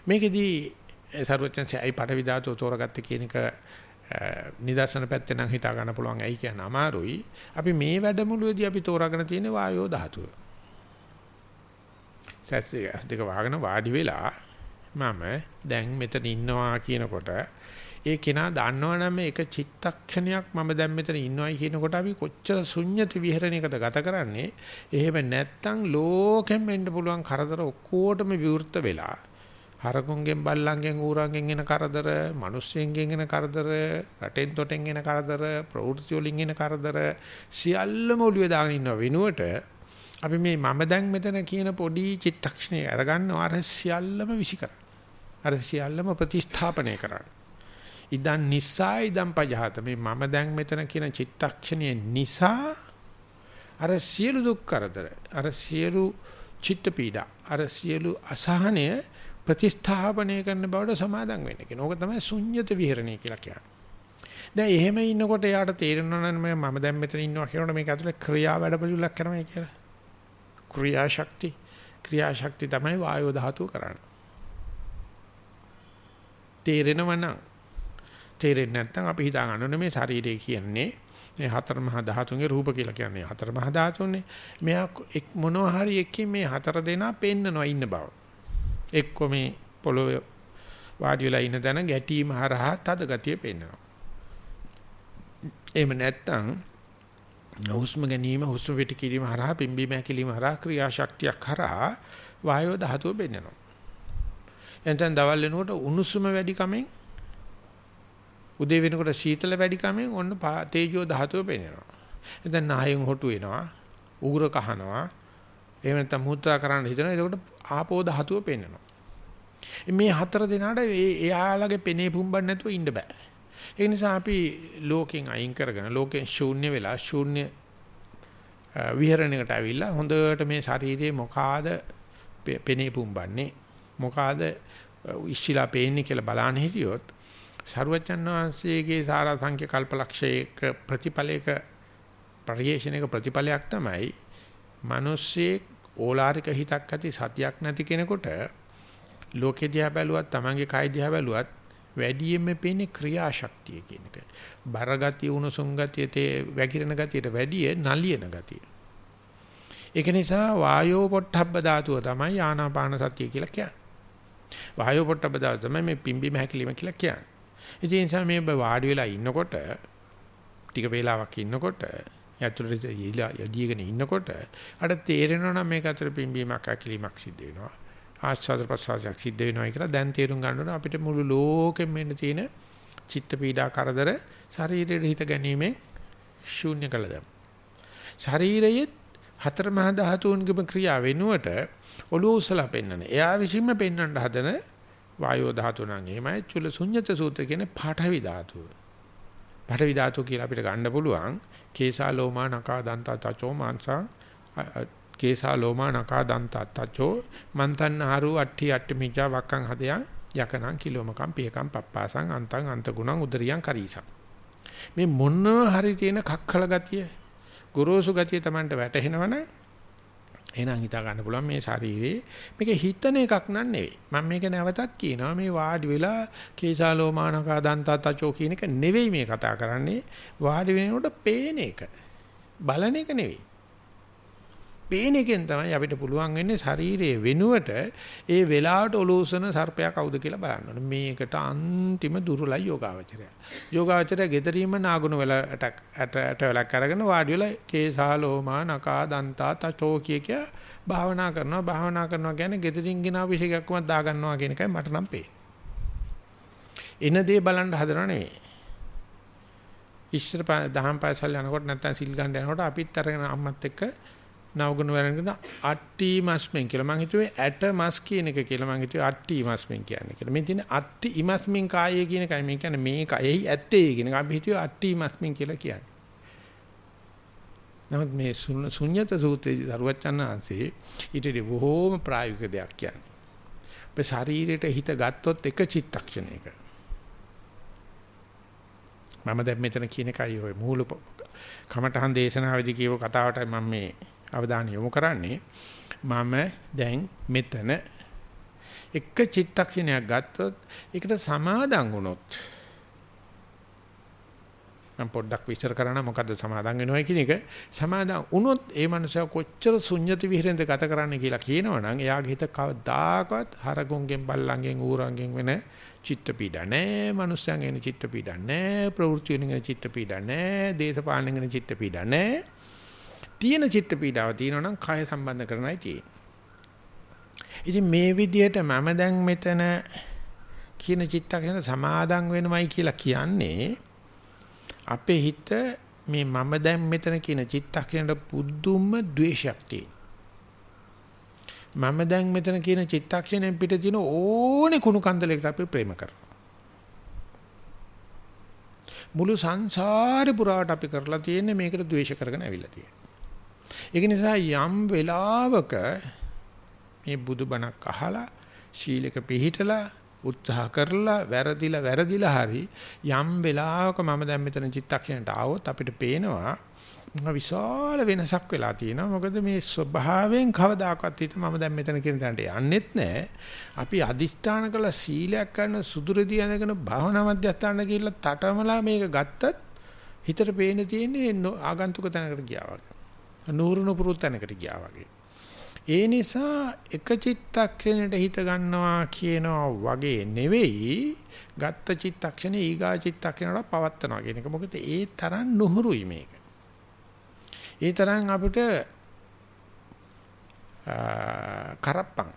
මේකෙදී සරුවචන්සේ අයි පඨවි ධාතුව තෝරගත්ත කියන එක නිදර්ශන පැත්තෙන් නම් හිතා ගන්න පුළුවන් ඇයි කියන අමාරුයි. අපි මේ වැඩමුළුවේදී අපි තෝරාගෙන තියෙන වායෝ ධාතුව. සැස් දෙක වහගෙන වාඩි වෙලා මම දැන් මෙතන ඉන්නවා කියනකොට ඒ කෙනා දන්නවනම් මේක චිත්තක්ෂණයක් මම දැන් මෙතන ඉන්නවයි කියනකොට අපි කොච්චර ශුන්්‍යති විහරණයකද ගත කරන්නේ? එහෙම නැත්තම් ලෝකෙම එන්න පුළුවන් කරදර ඔක්කොටම විවෘත වෙලා හරකුන්ගෙන් බල්ලන්ගෙන් ඌරන්ගෙන් එන කරදර, මිනිස්සුන්ගෙන් එන කරදර, රටෙන් තොටෙන් එන කරදර, ප්‍රවෘත්ති වලින් එන කරදර සියල්ලම ඔළුවේ දාගෙන ඉන්න වෙනුවට අපි මේ මම දැන් මෙතන කියන පොඩි චිත්තක්ෂණය අරගන්නවා අර සියල්ලම විසි කරා. අර සියල්ලම ප්‍රතිස්ථාපනය කරා. ඉදන් නිසා ඉදන් පජහත මේ මම දැන් මෙතන කියන චිත්තක්ෂණය නිසා අර සියලු දුක් කරදර අර සියලු චිත්ත පීඩා අර සියලු අසහනය ප්‍රතිස්ථාපනය කරන බවට සමාදම් වෙන්න කියන. ඕක තමයි ශුන්්‍යත විහරණය කියලා කියන්නේ. දැන් එහෙම ඉන්නකොට යාට තේරෙනවා නම් මම දැන් මෙතන ඉන්නවා කියනකොට මේක ඇතුලේ ක්‍රියා වැඩ පිළිවෙලක් කරනවා කියලා. ක්‍රියාශක්ති ක්‍රියාශක්ති තමයි වායෝ ධාතුව කරන්නේ. තේරෙනව නම් තේරෙන්නේ නැත්නම් අපි හිතා ගන්න ඕනේ මේ ශරීරය කියන්නේ මේ හතර මහා ධාතුන්ගේ රූප කියලා කියන්නේ හතර මහා ධාතුන්නේ මෙයා එක් මොනවා හරි එකකින් මේ හතර දෙනා පෙන්නනවා ඉන්න බව. එක්ක මේ පොළොවේ වාඩි වෙලා ඉන්න තැන ගැටීම හරහා තද ගතිය පෙන්නනවා. එහෙම නැත්නම් හුස්ම ගැනීම හුස්ම පිට කිරීම හරහා පිම්බීම හැකිලිම හරහා ක්‍රියාශක්තියක් හරහා වායෝ ධාතුව පෙන්වනවා. එතෙන් දවල් වෙනකොට උණුසුම වැඩි කමෙන් උදේ වෙනකොට සීතල වැඩි කමෙන් ඔන්න තේජෝ ධාතුව පෙන්වනවා. එතෙන් නායෙන් හොටු වෙනවා, උගුර කහනවා, එහෙම නැත්නම් මුත්‍රා කරන්න හිතනවා. එතකොට ආපෝ ධාතුව පෙන්වනවා. මේ හතර දෙනාට එයාලගේ පෙනේ පුම්බන්න නැතුව ඉන්න බෑ. ඒ නිසා අපි ලෝකෙන් අයින් කරගෙන ලෝකෙන් ශූන්‍ය වෙලා ශූන්‍ය විහරණයකට ඇවිල්ලා හොඳට මේ ශරීරයේ මොකාද පෙනේ පුම්බන්නේ මොකාද ඉස්සිලා පේන්නේ කියලා බලන්න හිටියොත් සරුවචන් වහන්සේගේ සාරා සංඛ්‍ය කල්පලක්ෂයක ප්‍රතිඵලයක පරිේශනයක ප්‍රතිඵලයක් තමයි මිනිස්සේ ඕලාරික හිතක් ඇති සතියක් නැති කෙනෙකුට ලෝකෙ දිහා බැලුවත් Tamange කය දිහා බැලුවත් වැඩියෙන්ම පේන්නේ ක්‍රියාශක්තිය කියන එක. බරගතිය උණුසුම් ගතිය තේ වැగిරෙන ගතියට වැඩිය නලියන ගතිය. ඒක නිසා වායෝ පොට්ටබ්බ ධාතුව තමයි ආනාපාන සතිය කියලා කියන්නේ. වායෝ පොට්ටබ්බ ධාතුව තමයි මේ පිම්බීම හැකිලිම කියලා කියන්නේ. ඒ නිසා මේ වාඩි වෙලා ඉන්නකොට ටික වේලාවක් ඉන්නකොට යතුරුට යදීගෙන ඉන්නකොට අර තේරෙනවා නම් මේක අතර පිම්බීමක් හැකිලිමක් සිද්ධ වෙනවා. ආස්වාද ප්‍රසවාසයක් සිද්ධ වෙනවා කියලා දැන් තේරුම් ගන්න අපිට මුළු ලෝකෙම වෙන්න තියෙන චිත්ත පීඩා කරදර ශරීරයේ හිත ගැනීමේ ශූන්‍ය කළද ශරීරයේ හතර මහා ධාතුන්ගේම ක්‍රියා වෙනුවට ඔළුව උසලා පෙන්වන. එයා විසින්ම පෙන්වන්න හදන වායෝ ධාතු නම් එහෙමයි චුල ශුන්්‍යත සූත්‍ර කියන්නේ පාඨවි ධාතුව. පාඨවි ධාතුව කියලා අපිට ගන්න පුළුවන් කේසා ලෝමා නකා දන්තා තචෝ මාංශා කේසා ලෝමා නකා දන්තා තචෝ මන්තන්හරු අට්ටි අට්ටි මිජා වක්කං හදයන් යකනං කිලෝමකම් පියකම් පප්පාසං අන්තං අන්තගුණං උදරියං කරීසං. මේ මොන හරි තියෙන කක්කල ගතිය ගොරෝසු ගතිය Tamanට වැටහෙනවනේ එහෙනම් හිතා ගන්න පුළුවන් මේ ශරීරේ මේක හිතන එකක් නන් නෙවෙයි. මම මේක නැවතත් කියනවා මේ වාඩි වෙලා කේසා ලෝමා නකා දන්තා තචෝ කියන එක නෙවෙයි මේ කතා කරන්නේ. වාඩි වෙනකොට පේන එක බලන එක නෙවෙයි. පේන එකෙන් තමයි අපිට පුළුවන් වෙන්නේ ශරීරයේ වෙනුවට ඒ වෙලාවට ඔලෝසන සර්පයා කවුද කියලා බලන්න ඕනේ. මේකට අන්තිම දුර්ලභ යෝගාවචරය. යෝගාවචරය gederima නාගුණ වෙලා ඇට ඇට වෙලක් අරගෙන වාඩි වෙලා කේසාලෝමා නකා දන්තා තචෝ කිය කිය භාවනා කරනවා. භාවනා කරනවා කියන්නේ gederin ගිනා විශේෂයක්ම දා ගන්නවා කියන එකයි මට නම් පේන්නේ. එන දේ බලන්න හදනව නෙවෙයි. ඉස්සර දහම් පාසල් යනකොට නැත්නම් සිල් ගන්න යනකොට අපිත් අරගෙන අම්මත් එක්ක නවගුණ වරගෙන අට්ටි මස්මෙන් කියලා මං හිතුවේ ඇට මස් කියන එක කියලා මං හිතුවේ අට්ටි මස්මෙන් කියන්නේ කියලා. මේ තියෙන අට්ටි ඉමස්මින් කායේ කියන එකයි මේ කියන්නේ මේ කයෙහි ඇත්තේ කියන එක අපි හිතුවේ අට්ටි මස්මින් කියලා කියන්නේ. නමුත් මේ ශුන්්‍යත සූත්‍රයේදී සරුවච්චන්හන්සේ ඊටදී බොහෝම ප්‍රායෝගික දෙයක් කියන්නේ. අපේ ශරීරයට හිත ගත්තොත් එක චිත්තක්ෂණයක. මම දැන් මෙතන කියන එකයි ඔය මූල කමඨහන් දේශනාවේදී කියව කතාවට මම මේ අවධානය යොමු කරන්නේ. මම දැන් මෙතන එක චිත්තක්ෂණයක් ගත්තොත් ඒකට සමාදන් වුණොත් මම පොඩ්ඩක් විස්තර කරන්න මොකද්ද සමාදන් වෙනවා කියන එක. සමාදන් වුණොත් ඒ මනුස්සයා කොච්චර ශුන්්‍යති විහෙරෙන්ද ගත කරන්න කියලා කියනවනම් එයාගේ හිත කවදාකවත් හරගුන්ගෙන් බල්ලන්ගෙන් ඌරන්ගෙන් වෙන චිත්ත පීඩා නැහැ මනුස්සයන් එන චිත්ත පීඩා නැහැ ප්‍රවෘත්ති වෙන චිත්ත පීඩා නැහැ දේශපාලන වෙන චිත්ත පීඩා නැහැ තියෙන චිත්ත පීඩාව තියෙනවනම් කය සම්බන්ධ කරනයි තියෙන්නේ ඉතින් මේ විදිහට මම දැන් මෙතන කියන චිත්තකන සමාදන් වෙනවයි කියලා කියන්නේ අපේ හිත මේ මම දැන් මෙතන කියන චිත්තක්ෂණයට පුදුම ද්වේෂයක් මම දැන් මෙතන කියන චිත්තක්ෂණයෙන් පිට තියෙන ඕනේ කුණු කන්දලයකට අපි ප්‍රේම කරනවා. මුළු සංසාරේ පුරාට අපි කරලා තියෙන්නේ මේකට ද්වේෂ කරගෙන ඇවිල්ලා තියෙනවා. ඒක නිසා යම් වෙලාවක මේ බුදුබණක් අහලා ශීලක පිළිහිටලා උත්සාහ කරලා වැරදිලා වැරදිලා හරි යම් වෙලාවක මම දැන් මෙතන චිත්තක්ෂණයට ආවොත් අපිට පේනවා විශාල වෙනසක් වෙලා තියෙනවා. මොකද මේ ස්වභාවයෙන් කවදාකවත් හිත මම දැන් මෙතන කියන තැනට යන්නෙත් නැහැ අපි අදිෂ්ඨාන කළ සීලයක් කරන සුදුරදී අඳගෙන භාවනා මධ්‍යස්ථාන කියලා තටමලා මේක ගත්තත් හිතට පේන තියෙන්නේ ආගන්තුක තැනකට ගියා වගේ. නూరుණු පුරුත් තැනකට ගියා වගේ ඒ නිසා එක චිත්තක්ෂණයට හිත ගන්නවා කියනවා වගේ නෙවෙයි ගත්ත චිත්තක්ෂණේ ඊගා චිත්තක්ෂණයට පවත්නවා කියන එක. මොකද ඒ තරම් නුහුරුයි මේක. ඒ තරම් අපිට කරප්පන්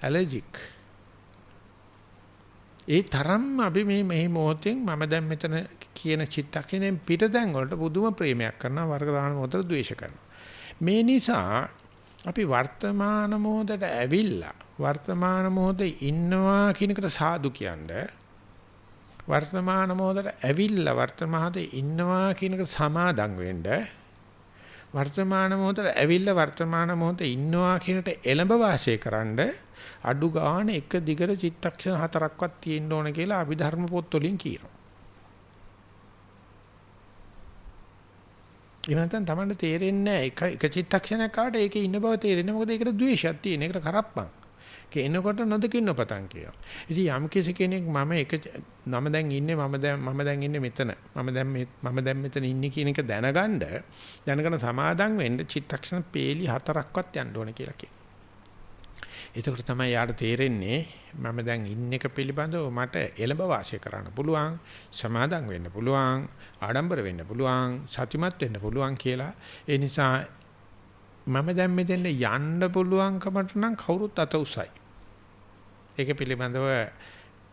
ඇලර්ජික් ඒ තරම් අපි මේ මේ මොහොතෙන් මම දැන් මෙතන කියන චිත්තක්ෂණයෙන් පිට දැන් වලට පුදුම ප්‍රේමයක් කරනවා වර්ග දාන මොහොතට ද්වේෂ කරනවා මේ නිසා අපි වර්තමාන මොහොතට ඇවිල්ලා වර්තමාන මොහොතේ ඉන්නවා කියන එකට සාදු කියන්නේ වර්තමාන මොහොතට ඇවිල්ලා වර්තමානයේ ඉන්නවා කියන එකට සමාදම් වෙන්න වර්තමාන මොහොතට ඇවිල්ලා වර්තමාන මොහොතේ ඉන්නවා කියනට එළඹ වාසය කරන්න අඩු ගාණ එක දිගට චිත්තක්ෂණ හතරක්වත් තියෙන්න ඕන කියලා අභිධර්ම පොත්වලින් කියනවා. එහෙම නැත්නම් Tamanට තේරෙන්නේ නැහැ එක එක චිත්තක්ෂණයක් ආවට ඒකේ ඉන්න බව තේරෙන්නේ මොකද ඒකට ද්වේෂයක් තියෙන. ඒකට කරප්පන්. කේනකොට නොදකින්න පතන් කියනවා. ඉතින් යම් කිසි කෙනෙක් මම එක නම දැන් ඉන්නේ මම දැන් මම දැන් ඉන්නේ මෙතන. මම දැන් මම දැන් මෙතන ඉන්නේ කියන එක දැනගන්න දැනගෙන සමාදම් වෙන්න චිත්තක්ෂණ පේලි හතරක්වත් යන්න ඕන කියලා කියනවා. එතකොට තමයි යාට තේරෙන්නේ මම දැන් ඉන්න එක පිළිබඳව මට එළඹ වාසය කරන්න පුළුවන් සමාදම් වෙන්න පුළුවන් ආඩම්බර වෙන්න පුළුවන් සතුටුමත් වෙන්න පුළුවන් කියලා. ඒ නිසා මම දැන් මෙතෙන් යන්න පුළුවන්කමට නම් කවුරුත් අත උසයි. ඒක පිළිබඳව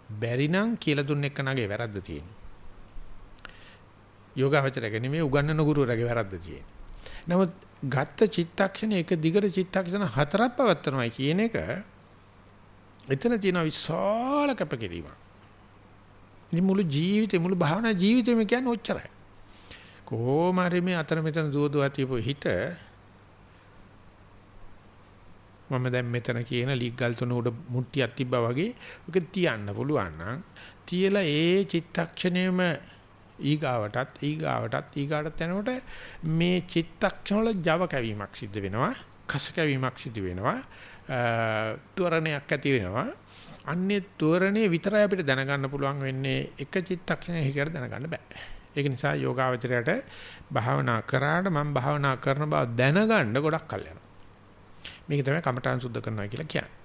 බැරි නම් කියලා දුන්න එක නගේ වැරද්ද තියෙනවා යෝගාවචරය නෙමෙයි උගන්වන ගුරුවරගේ වැරද්ද තියෙනවා නමුත් ගත්ත චිත්තක්ෂණ එක දිගට චිත්තක්ෂණ හතරක් පවත්වනවායි කියන එක එතන තියෙන විශාල කැපකිරීමක්. ඉතින් මුළු ජීවිතේ මුළු භාවනා ජීවිතේම කියන්නේ ඔච්චරයි. කොහොම හරි මේ අතර මෙතන දුව දුව තියපු හිත මම දැන් මෙතන කියන ලීග්ගල් තුන උඩ මුට්ටියක් තිබ්බා වගේ ඔක තියන්න පුළුවන් නම් තියලා ඒ චිත්තක්ෂණයම ඊගාවටත් ඊගාවටත් ඊගාටත් යනකොට මේ චිත්තක්ෂණ වල Java කැවීමක් සිද්ධ වෙනවා කස කැවීමක් සිද්ධ වෙනවා ත්වරණයක් ඇති වෙනවා. අන්නේ ත්වරණේ විතරයි අපිට දැනගන්න පුළුවන් වෙන්නේ එක චිත්තක්ෂණය හිටියට දැනගන්න බෑ. ඒක නිසා යෝගාවචරයට භාවනා කරාට මම භාවනා කරන බව දැනගන්න ගොඩක් කල් යනවා. මේක තමයි කමඨාන් සුද්ධ කරනවා කියලා කියන්නේ.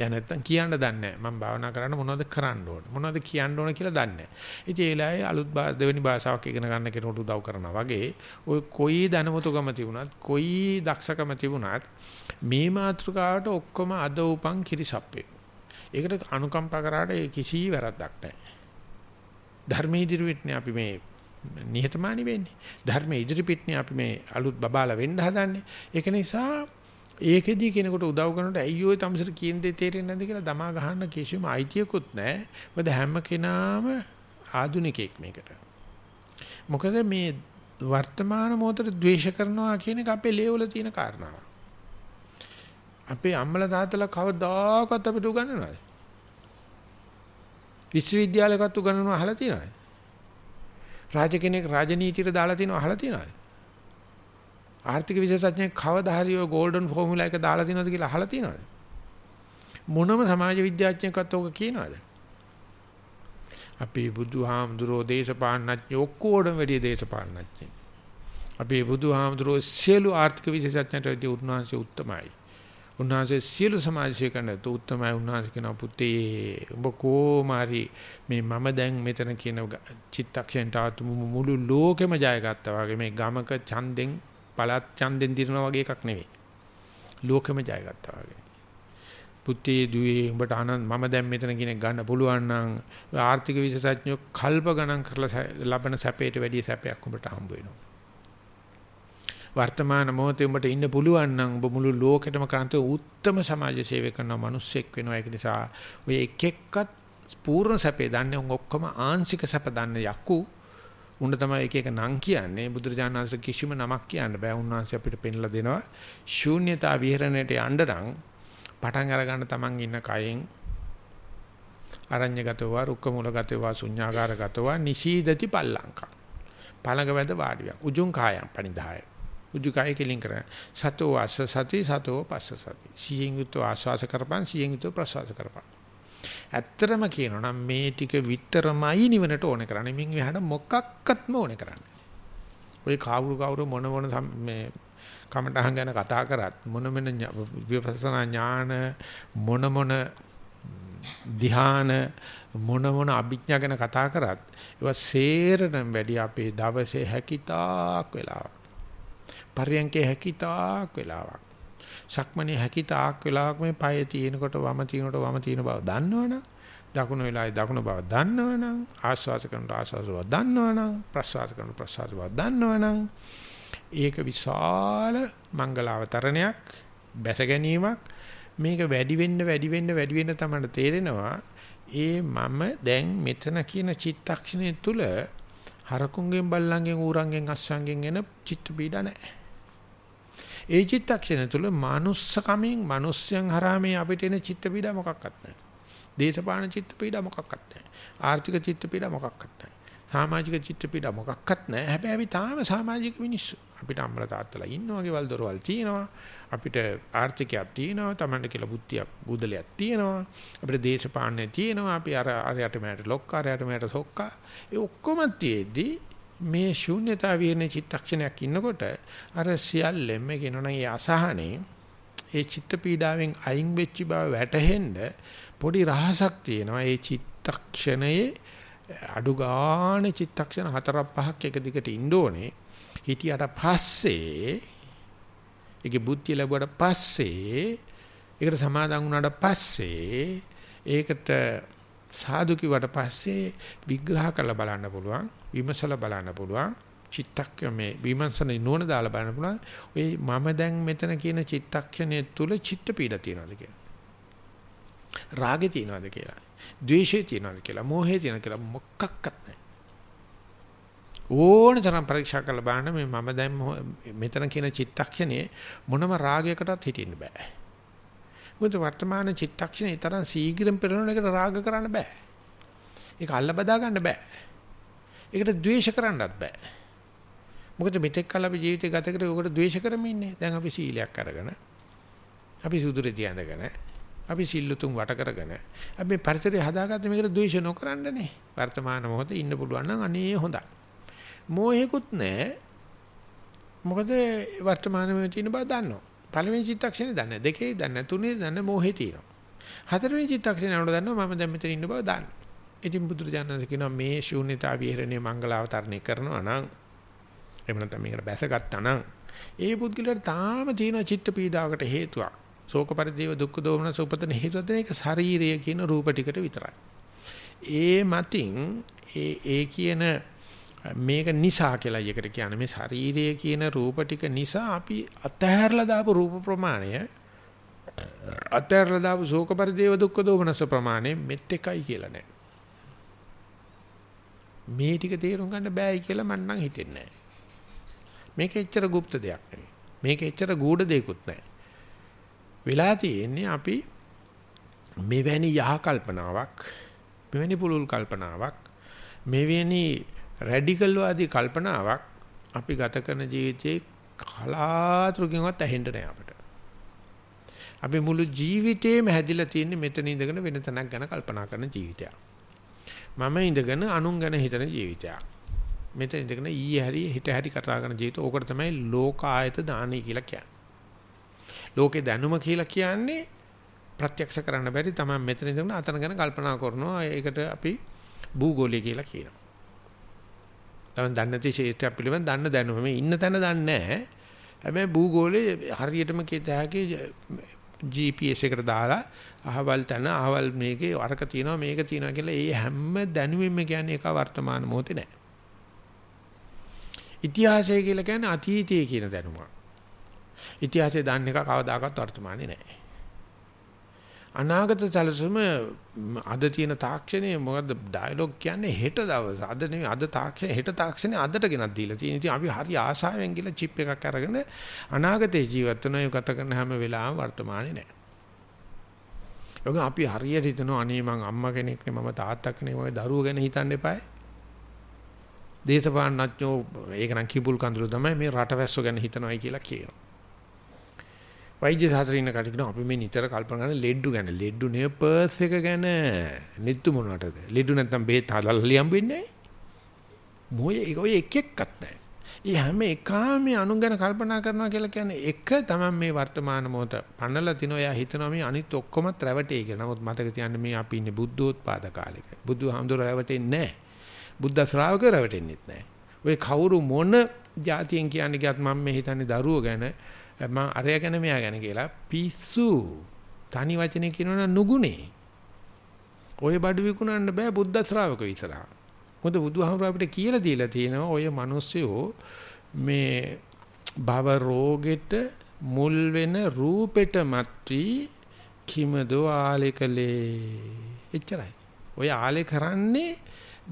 එයා නැත්තම් කියන්න දන්නේ නැහැ. මම භාවනා කරන්න මොනවද කරන්න ඕන? මොනවද කියන්න ඕන කියලා දන්නේ නැහැ. ඉතින් ඒ වෙලාවේ අලුත් දෙවෙනි භාෂාවක් ඉගෙන ගන්න කෙනෙකුට උදව් කරනවා වගේ ඔය කොයි දැනුමතුකම තිබුණත්, කොයි දක්ෂකම තිබුණත් මේ මාතෘකාවට ඔක්කොම අද උපන් කිරිසප්පේ. ඒකට අනුකම්පා කරාට ඒ කිසි වැරද්දක් නැහැ. ධර්මයේ දිරුවෙත්නේ අපි මේ නිහතමානී වෙන්නේ. ධර්ම ඉදිරිපිටනේ අපි මේ අලුත් බබාලා වෙන්න හදන්නේ. ඒක නිසා ඒකෙදී කෙනෙකුට උදව් කරනකොට ඇයි ඔය තමසර කියන දේ තේරෙන්නේ නැද්ද කියලා දමා ගහන්න කිසිම අයිතියකුත් නැහැ. මොකද හැම කෙනාම ආදුනිකෙක් මේකට. මොකද මේ වර්තමාන මොහොතේ ද්වේෂ කරනවා කියන එක අපේ ලේවල තියෙන කාරණාවක්. අපේ අම්මලා තාත්තලා කවදාකවත් අපිට උගන්වනවද? විශ්වවිද්‍යාලයකත් උගන්වනවා අහලා තියෙනවද? රාජ කෙනෙක් රාජනීතියට දාලා තියෙනවා අහලා තියෙනවද? ආර්ථික විශේෂඥයෙක් කවදා හරි ඔය ගෝල්ඩන් ෆෝමියුලා එක දාලා තියෙනවද කියලා අහලා තියෙනවද? මොනම සමාජ විද්‍යාඥයෙක්වත් ඕක කියනවද? අපේ බුදුහාමුදුරෝ දේශපාලනඥයෝ ඔක්කොඩම වැඩි දේශපාලනඥයෝ. අපේ බුදුහාමුදුරෝ සියලු ආර්ථික විශේෂඥයන්ට වඩා උන්වහන්සේ උත්තමයි. උන්වහන්සේ සියලු සමාජ සේකරණයට උත්තමයි උන්වහන්සේ කියන පුතේ ඔබ කොමාරි මේ මම දැන් මෙතන කියන චිත්තක්ෂණයට ආතු මුළු ලෝකෙම ජයගත්තා වගේ මේ ගමක ඡන්දෙන් පළත් ඡන්දෙන් දිරනවා වගේ එකක් නෙවෙයි. ලෝකෙම ජයගත්තා වගේ. පුතේ දුවේ උඹට ආනන්ද මම දැන් මෙතන කෙනෙක් ගන්න පුළුවන් නම් ආර්ථික විශේෂඥයෝ කල්ප ගණන් කරලා ලබන සැපයට වැඩිය සැපයක් උඹට හම්බ වෙනවා. වර්තමාන මොහොතේ උඹට ඉන්න පුළුවන් නම් ඔබ මුළු ලෝකෙටම කරන්ත උත්තරම සමාජ සේවය කරන මිනිස්සෙක් වෙනවා ඒක නිසා ඔය එක එක්කත් පූර්ණ සැපේ දන්නේ උන් ඔක්කොම ආංශික සැප දන්නේ යක්කු උන්න තමයි එක එක නම් කියන්නේ. බුදුරජාණන් වහන්සේ කිසිම නමක් කියන්න බෑ. උන්වහන්සේ අපිට පෙන්ලා දෙනවා. ශූන්‍යතා විහරණයට යන්න නම් පටන් අරගන්න තමන් ඉන්න කයෙන් අරඤ්‍යගතව රුක්ක මූලගතව ශුඤ්ඤාගාරගතව නිශීදති පල්ලංක. පළඟ වැද වාඩියක්. උජුං කායම් පනිදාය. උජු කාය කෙලින් කරන සතෝ ආස සති සතෝ පස්ස සති. සියෙන් යුතු ආස්වාස කරපන් සියෙන් යුතු ප්‍රසවාස කරපන්. ඇත්තරම කියනවා නම් මේ ටික විතරමයි නිවනට ඕනේ කරන්නේ. මින් එහාට මොකක්වත්ම ඕනේ කරන්නේ. ඔය කවුරු කවුරු මොන මොන මේ කමටහන් ගැන කතා කරත් මොන මොන විපස්සනා ඥාන මොන මොන ධ්‍යාන මොන මොන අභිඥා ගැන කතා කරත් ඒවා සේරනම් වැඩි අපේ දවසේ හැකිතාක් වෙලාවක්. පරියන්කේ හැකිතාක් වෙලාවක්. සක්මණේ හැකිතාක් වෙලාවක් මේ පය තියෙනකොට වම තියෙනකොට වම තියෙන බව දන්නවනම් දකුණු වෙලාවේ දකුණු බව දන්නවනම් ආස්වාස කරනකොට ආස්වාස බව දන්නවනම් ප්‍රසවාස කරනකොට ප්‍රසවාස බව දන්නවනම් ඒක විශාල මංගලාවතරණයක් බැස ගැනීමක් මේක වැඩි වෙන්න වැඩි වෙන්න වැඩි වෙන්න තමයි තේරෙනවා ඒ මම දැන් මෙතන කියන චිත්තක්ෂණය තුල හරකුන්ගෙන් බල්ලන්ගෙන් ඌරන්ගෙන් අස්සන්ගෙන් එන චිත්ත පීඩ නැහැ. ඒ චිත්තක්ෂණය තුල manussකමින් මිනිස්යන් හරහා මේ අපිට එන චිත්ත පීඩ මොකක්වත් නැහැ. දේශපාලන චිත්ත පීඩ මොකක්වත් නැහැ. ආර්ථික චිත්ත පීඩ මොකක්වත් නැහැ. සමාජික චිත්ත පීඩ මොකක්වත් නැහැ. හැබැයි අපි තාම සමාජික මිනිස්සු. අපිට අම්මලා තාත්තලා ඉන්නවා, ගෙවල් දොරවල් තියෙනවා. අපිට ආර්ථිකයක් තියෙනවා, Tamande කියලා බුද්ධියක්, බුදලයක් තියෙනවා. අපිට දේශපාලනය තියෙනවා. අපි අර අරයට මෑට ලොක්කා, අරයට මෑට සොක්කා. ඒ ඔක්කොම තියේදී මේ ශූන්‍යතාව විහෙන චිත්තක්ෂණයක් ඉන්නකොට අර සියල්ලෙම කියනවනම් ඒ අසහනේ ඒ චිත්ත පීඩාවෙන් අයින් වෙච්ච බව වැටහෙන්න පොඩි රහසක් තියෙනවා. ඒ චිත්තක්ෂණයේ අඩු ගානේ චිත්තක්ෂණ හතරක් පහක් එක දිගට ඉන්න ඕනේ. හිටියට පස්සේ ඒකේ බුද්ධිය ලැබුවට පස්සේ ඒකට සමාදන් වුණාට පස්සේ ඒකට සාදු කිව්වට පස්සේ විග්‍රහ කරලා බලන්න පුළුවන් විමසලා බලන්න පුළුවන් චිත්තක් මේ විමර්ශන නුවණ දාලා බලන්න පුළුවන් ඔය මම දැන් මෙතන කියන චිත්තක්ෂණය තුල චිත්ත පීඩ තියනවාද කියලා රාගේ තියනවාද කියලා ද්වේෂය තියනවාද කියලා, මෝහය තියනවාද කියලා මොකක්වත් නැහැ. ඕන තරම් පරීක්ෂා කරලා බලන්න මේ මම දැන් මෙතන කියන චිත්තක්ෂණයේ මොනම රාගයකටත් හිටින්න බෑ. මොකද වර්තමාන චිත්තක්ෂණේ තරම් සීඝ්‍රම් පෙරලන එකට රාග කරන්න බෑ. ඒක අල්ල බදා ගන්න බෑ. ඒකට ද්වේෂ කරන්නත් බෑ. මොකද මෙතෙක් කල අපි ජීවිතය ගත කරේ උකට ද්වේෂ කරමින් ඉන්නේ. දැන් අපි සීලයක් අරගෙන අපි සුදුරේ තියඳගෙන අපි සිල්ලුතුන් වට කරගෙන අපි පරිසරය හදාගත්ත මේකට ද්වේෂ නොකරන්නනේ. වර්තමාන මොහොතේ ඉන්න පුළුවන් නම් අනේ හොඳයි. මෝහෙකුත් නැහැ. මොකද වර්තමාන මොහොතේ තියෙන බව දන්නවා. පළවෙනි චිත්තක්ෂණේ දන්නේ දෙකේ දන්නේ තුනේ දන්නේ මෝහේ තියෙනවා. හතරවෙනි චිත්තක්ෂණේ නෝඩ දන්නවා මම දැන් මෙතන ඉන්න බව දන්නවා. ඉතින් බුදුරජාණන් කියනවා මේ ශූන්‍යතා විහරණය මංගලාවතරණය කරනවා නම් එහෙම නැත්නම් මේකට බැසගත්තා නම් ඒ පුද්ගලයාට තාම තියෙන චිත්ත පීඩාවකට හේතුවක්. ශෝක පරිදේව දුක්ඛ දෝමන සුපතන හේතු දෙන එක ශරීරය කියන රූප ටිකට විතරයි. ඒ මතින් ඒ ඒ කියන මේක නිසා කියලා එකට කියන්නේ මේ ශරීරයේ කියන රූප ටික නිසා අපි අතහැරලා දාපු රූප ප්‍රමාණය අතහැරලා දාපු ශෝක පරිදේව දුක්ඛ දෝමනස ප්‍රමාණය මෙත් එකයි කියලා නෑ. මේ ටික තේරුම් ගන්න බෑයි කියලා මම නම් හිතෙන්නේ නෑ. මේක එච්චර গুপ্ত දෙයක් නෙවෙයි. මේක එච්චර ගූඪ දෙයක්වත් නෑ. වෙලා තියෙන්නේ අපි මෙවැනි යහ කල්පනාවක් මෙවැනි පුලුල් කල්පනාවක් මෙවැනි රැඩිකල් වාදී කල්පනාවක් අපි ගත කරන ජීවිතේ කලාතුරකින්වත් ඇහෙන්න නෑ අපිට. අපි මුළු ජීවිතේම හැදිලා තියෙන්නේ මෙතන ඉඳගෙන වෙන තැනක් ගැන කල්පනා කරන ජීවිතයක්. මම ඉඳගෙන අනුන් ගැන හිතන ජීවිතයක්. මෙතන ඉඳගෙන ඊයේ හැරි හිත හැරි කතා කරන ජීවිත. ඕකට තමයි ලෝකායත දානයි කියලා කියන්නේ. ලෝකේ දැනුම කියලා කියන්නේ ප්‍රත්‍යක්ෂ කරන්න බැරි තමයි මෙතන ඉඳන් අතන ගැන කල්පනා කරනවා. ඒකට අපි භූගෝලය කියලා කියනවා. තමයි දන්නේ නැති ක්ෂේත්‍රය පිළිබඳ දන්න දැනුම. මේ ඉන්න තැන දන්නේ නැහැ. හැබැයි භූගෝලේ හරියටම කියත හැකි GPS එකට දාලා අහවල් තැන අහවල් මේකේ අරක තියෙනවා මේක තියෙනවා කියලා ඒ හැම දැනුමෙම කියන්නේ ඒක වර්තමාන මොහොතේ නැහැ. ඉතිහාසය කියලා කියන්නේ අතීතයේ කියන දැනුම. ඉතිහාසය දන්න එක කවදාකවත් වර්තමානයේ නැහැ. අනාගත සැලසුම අද තියෙන තාක්ෂණය මොකද්ද ඩයලොග් කියන්නේ හෙට දවස අද නෙවෙයි අද තාක්ෂණය හෙට තාක්ෂණය අදට ගෙනත් දීලා තියෙන ඉතින් අපි හරි ආසාවෙන් ගිහලා චිප් එකක් අරගෙන අනාගතේ ජීවත් වෙනවා ඒ ගත කරන හැම වෙලාවෙම වර්තමානයේ නැහැ. යෝග අපි හරියට හිතනවා අනේ මං අම්මා කෙනෙක් නේ මම තාත්තා කෙනෙක් වගේ දරුවෝ ගැන හිතන්න එපායි. දේශපාලනඥයෝ ඒක නම් කිඹුල් කඳුළු තමයි මේ රටවැස්සෝ ගැන හිතනවායි කියලා කියනවා. වෛද්‍ය ශාස්ත්‍රයේ ඉන්න කටි අපි මේ නිතර කල්පනා කරන ලෙඩ්ඩු ගැන ලෙඩ්ඩු නේ පර්ස් එක ගැන නිත්තු මොනවටද ලෙඩ්ඩු නැත්තම් බේත් හදලා ලියම්බෙන්නේ මොය ඒක ඔය එක එක්කත් නැහැ. ඒ හැම එකම අනුන් ගැන කල්පනා කරනවා කියලා කියන්නේ එක තමයි මේ වර්තමාන මොහොත පන්නලා තිනෝ එයා හිතනවා මේ අනිත් ඔක්කොමත් රැවටේ කියලා. නමුත් මතක තියාගන්න මේ අපි ඉන්නේ බුද්ධෝත්පාද කාලෙක. බුදුහාමුදුර රැවටෙන්නේ නැහැ. බුද්ධ ශ්‍රාවක රැවටෙන්නෙත් නැහැ. ඔය කවුරු මොන જાතියෙන් කියන්නේ ගියත් මම මේ හිතන්නේ දරුවෝ ගැන මම අරය ගැන මෙයා ගැන කියලා පිස්සු. තනි වචනේ කියනවනම් නුගුනේ. ඔය බඩු විකුණන්න බෑ බුද්ධ ශ්‍රාවක විතරා මොකද බුදුහාමුදුර අපිට කියලා දීලා තියෙනවා ඔය මිනිස්සුયો මේ භව රෝගෙට මුල් වෙන රූපෙට මත්‍රි කිමදෝ ආලේකලේ? එච්චරයි. ඔය ආලේ කරන්නේ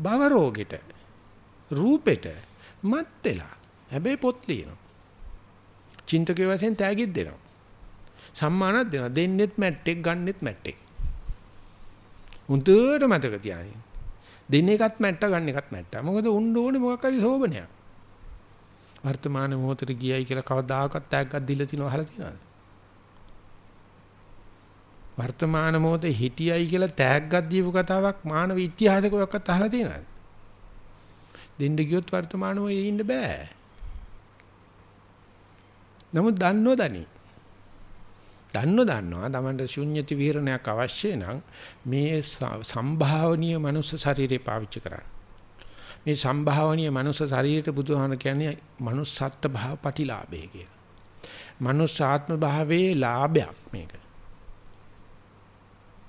භව රෝගෙට රූපෙට මත් වෙලා. හැබැයි පොත් ලියනවා. චින්තකයේ වශයෙන් තෑගිත් දෙනවා. සම්මානක් දෙනවා. දෙන්නෙත් මැට්ටෙක් ගන්නෙත් මැට්ටෙක්. උන්ටට මතක තියාගන්න. දෙන එකත් මැට්ට ගන්න එකත් මැට්ට. මොකද උන් ඕනේ මොකක් හරි සෝබනයක්. වර්තමාන මොහොතට ගියයි කියලා කවදාකවත් තෑග්ගක් දීලා තිනව අහලා තියනවද? වර්තමාන මොහොතේ හිටියයි කියලා තෑග්ගක් දීපු කතාවක් මානව ඉතිහාසයක ඔයක්වත් අහලා තියෙනවද? දෙන්න ගියොත් වර්තමාන මොහොතේ ඉන්න බෑ. නමුත් දන්නෝ දනි. දන්නෝ දන්නවා තමන්ට ශුන්්‍යති විහරණයක් අවශ්‍ය නම් මේ සම්භාවනීය මනුස්ස ශරීරේ පාවිච්චි කරන්න. මේ සම්භාවනීය මනුස්ස ශරීරයට බුදුහාම කියන්නේ manussත්ත්ව භාව ප්‍රතිලාභය කියලා. manussාත්ම භාවයේ ලාභයක් මේක.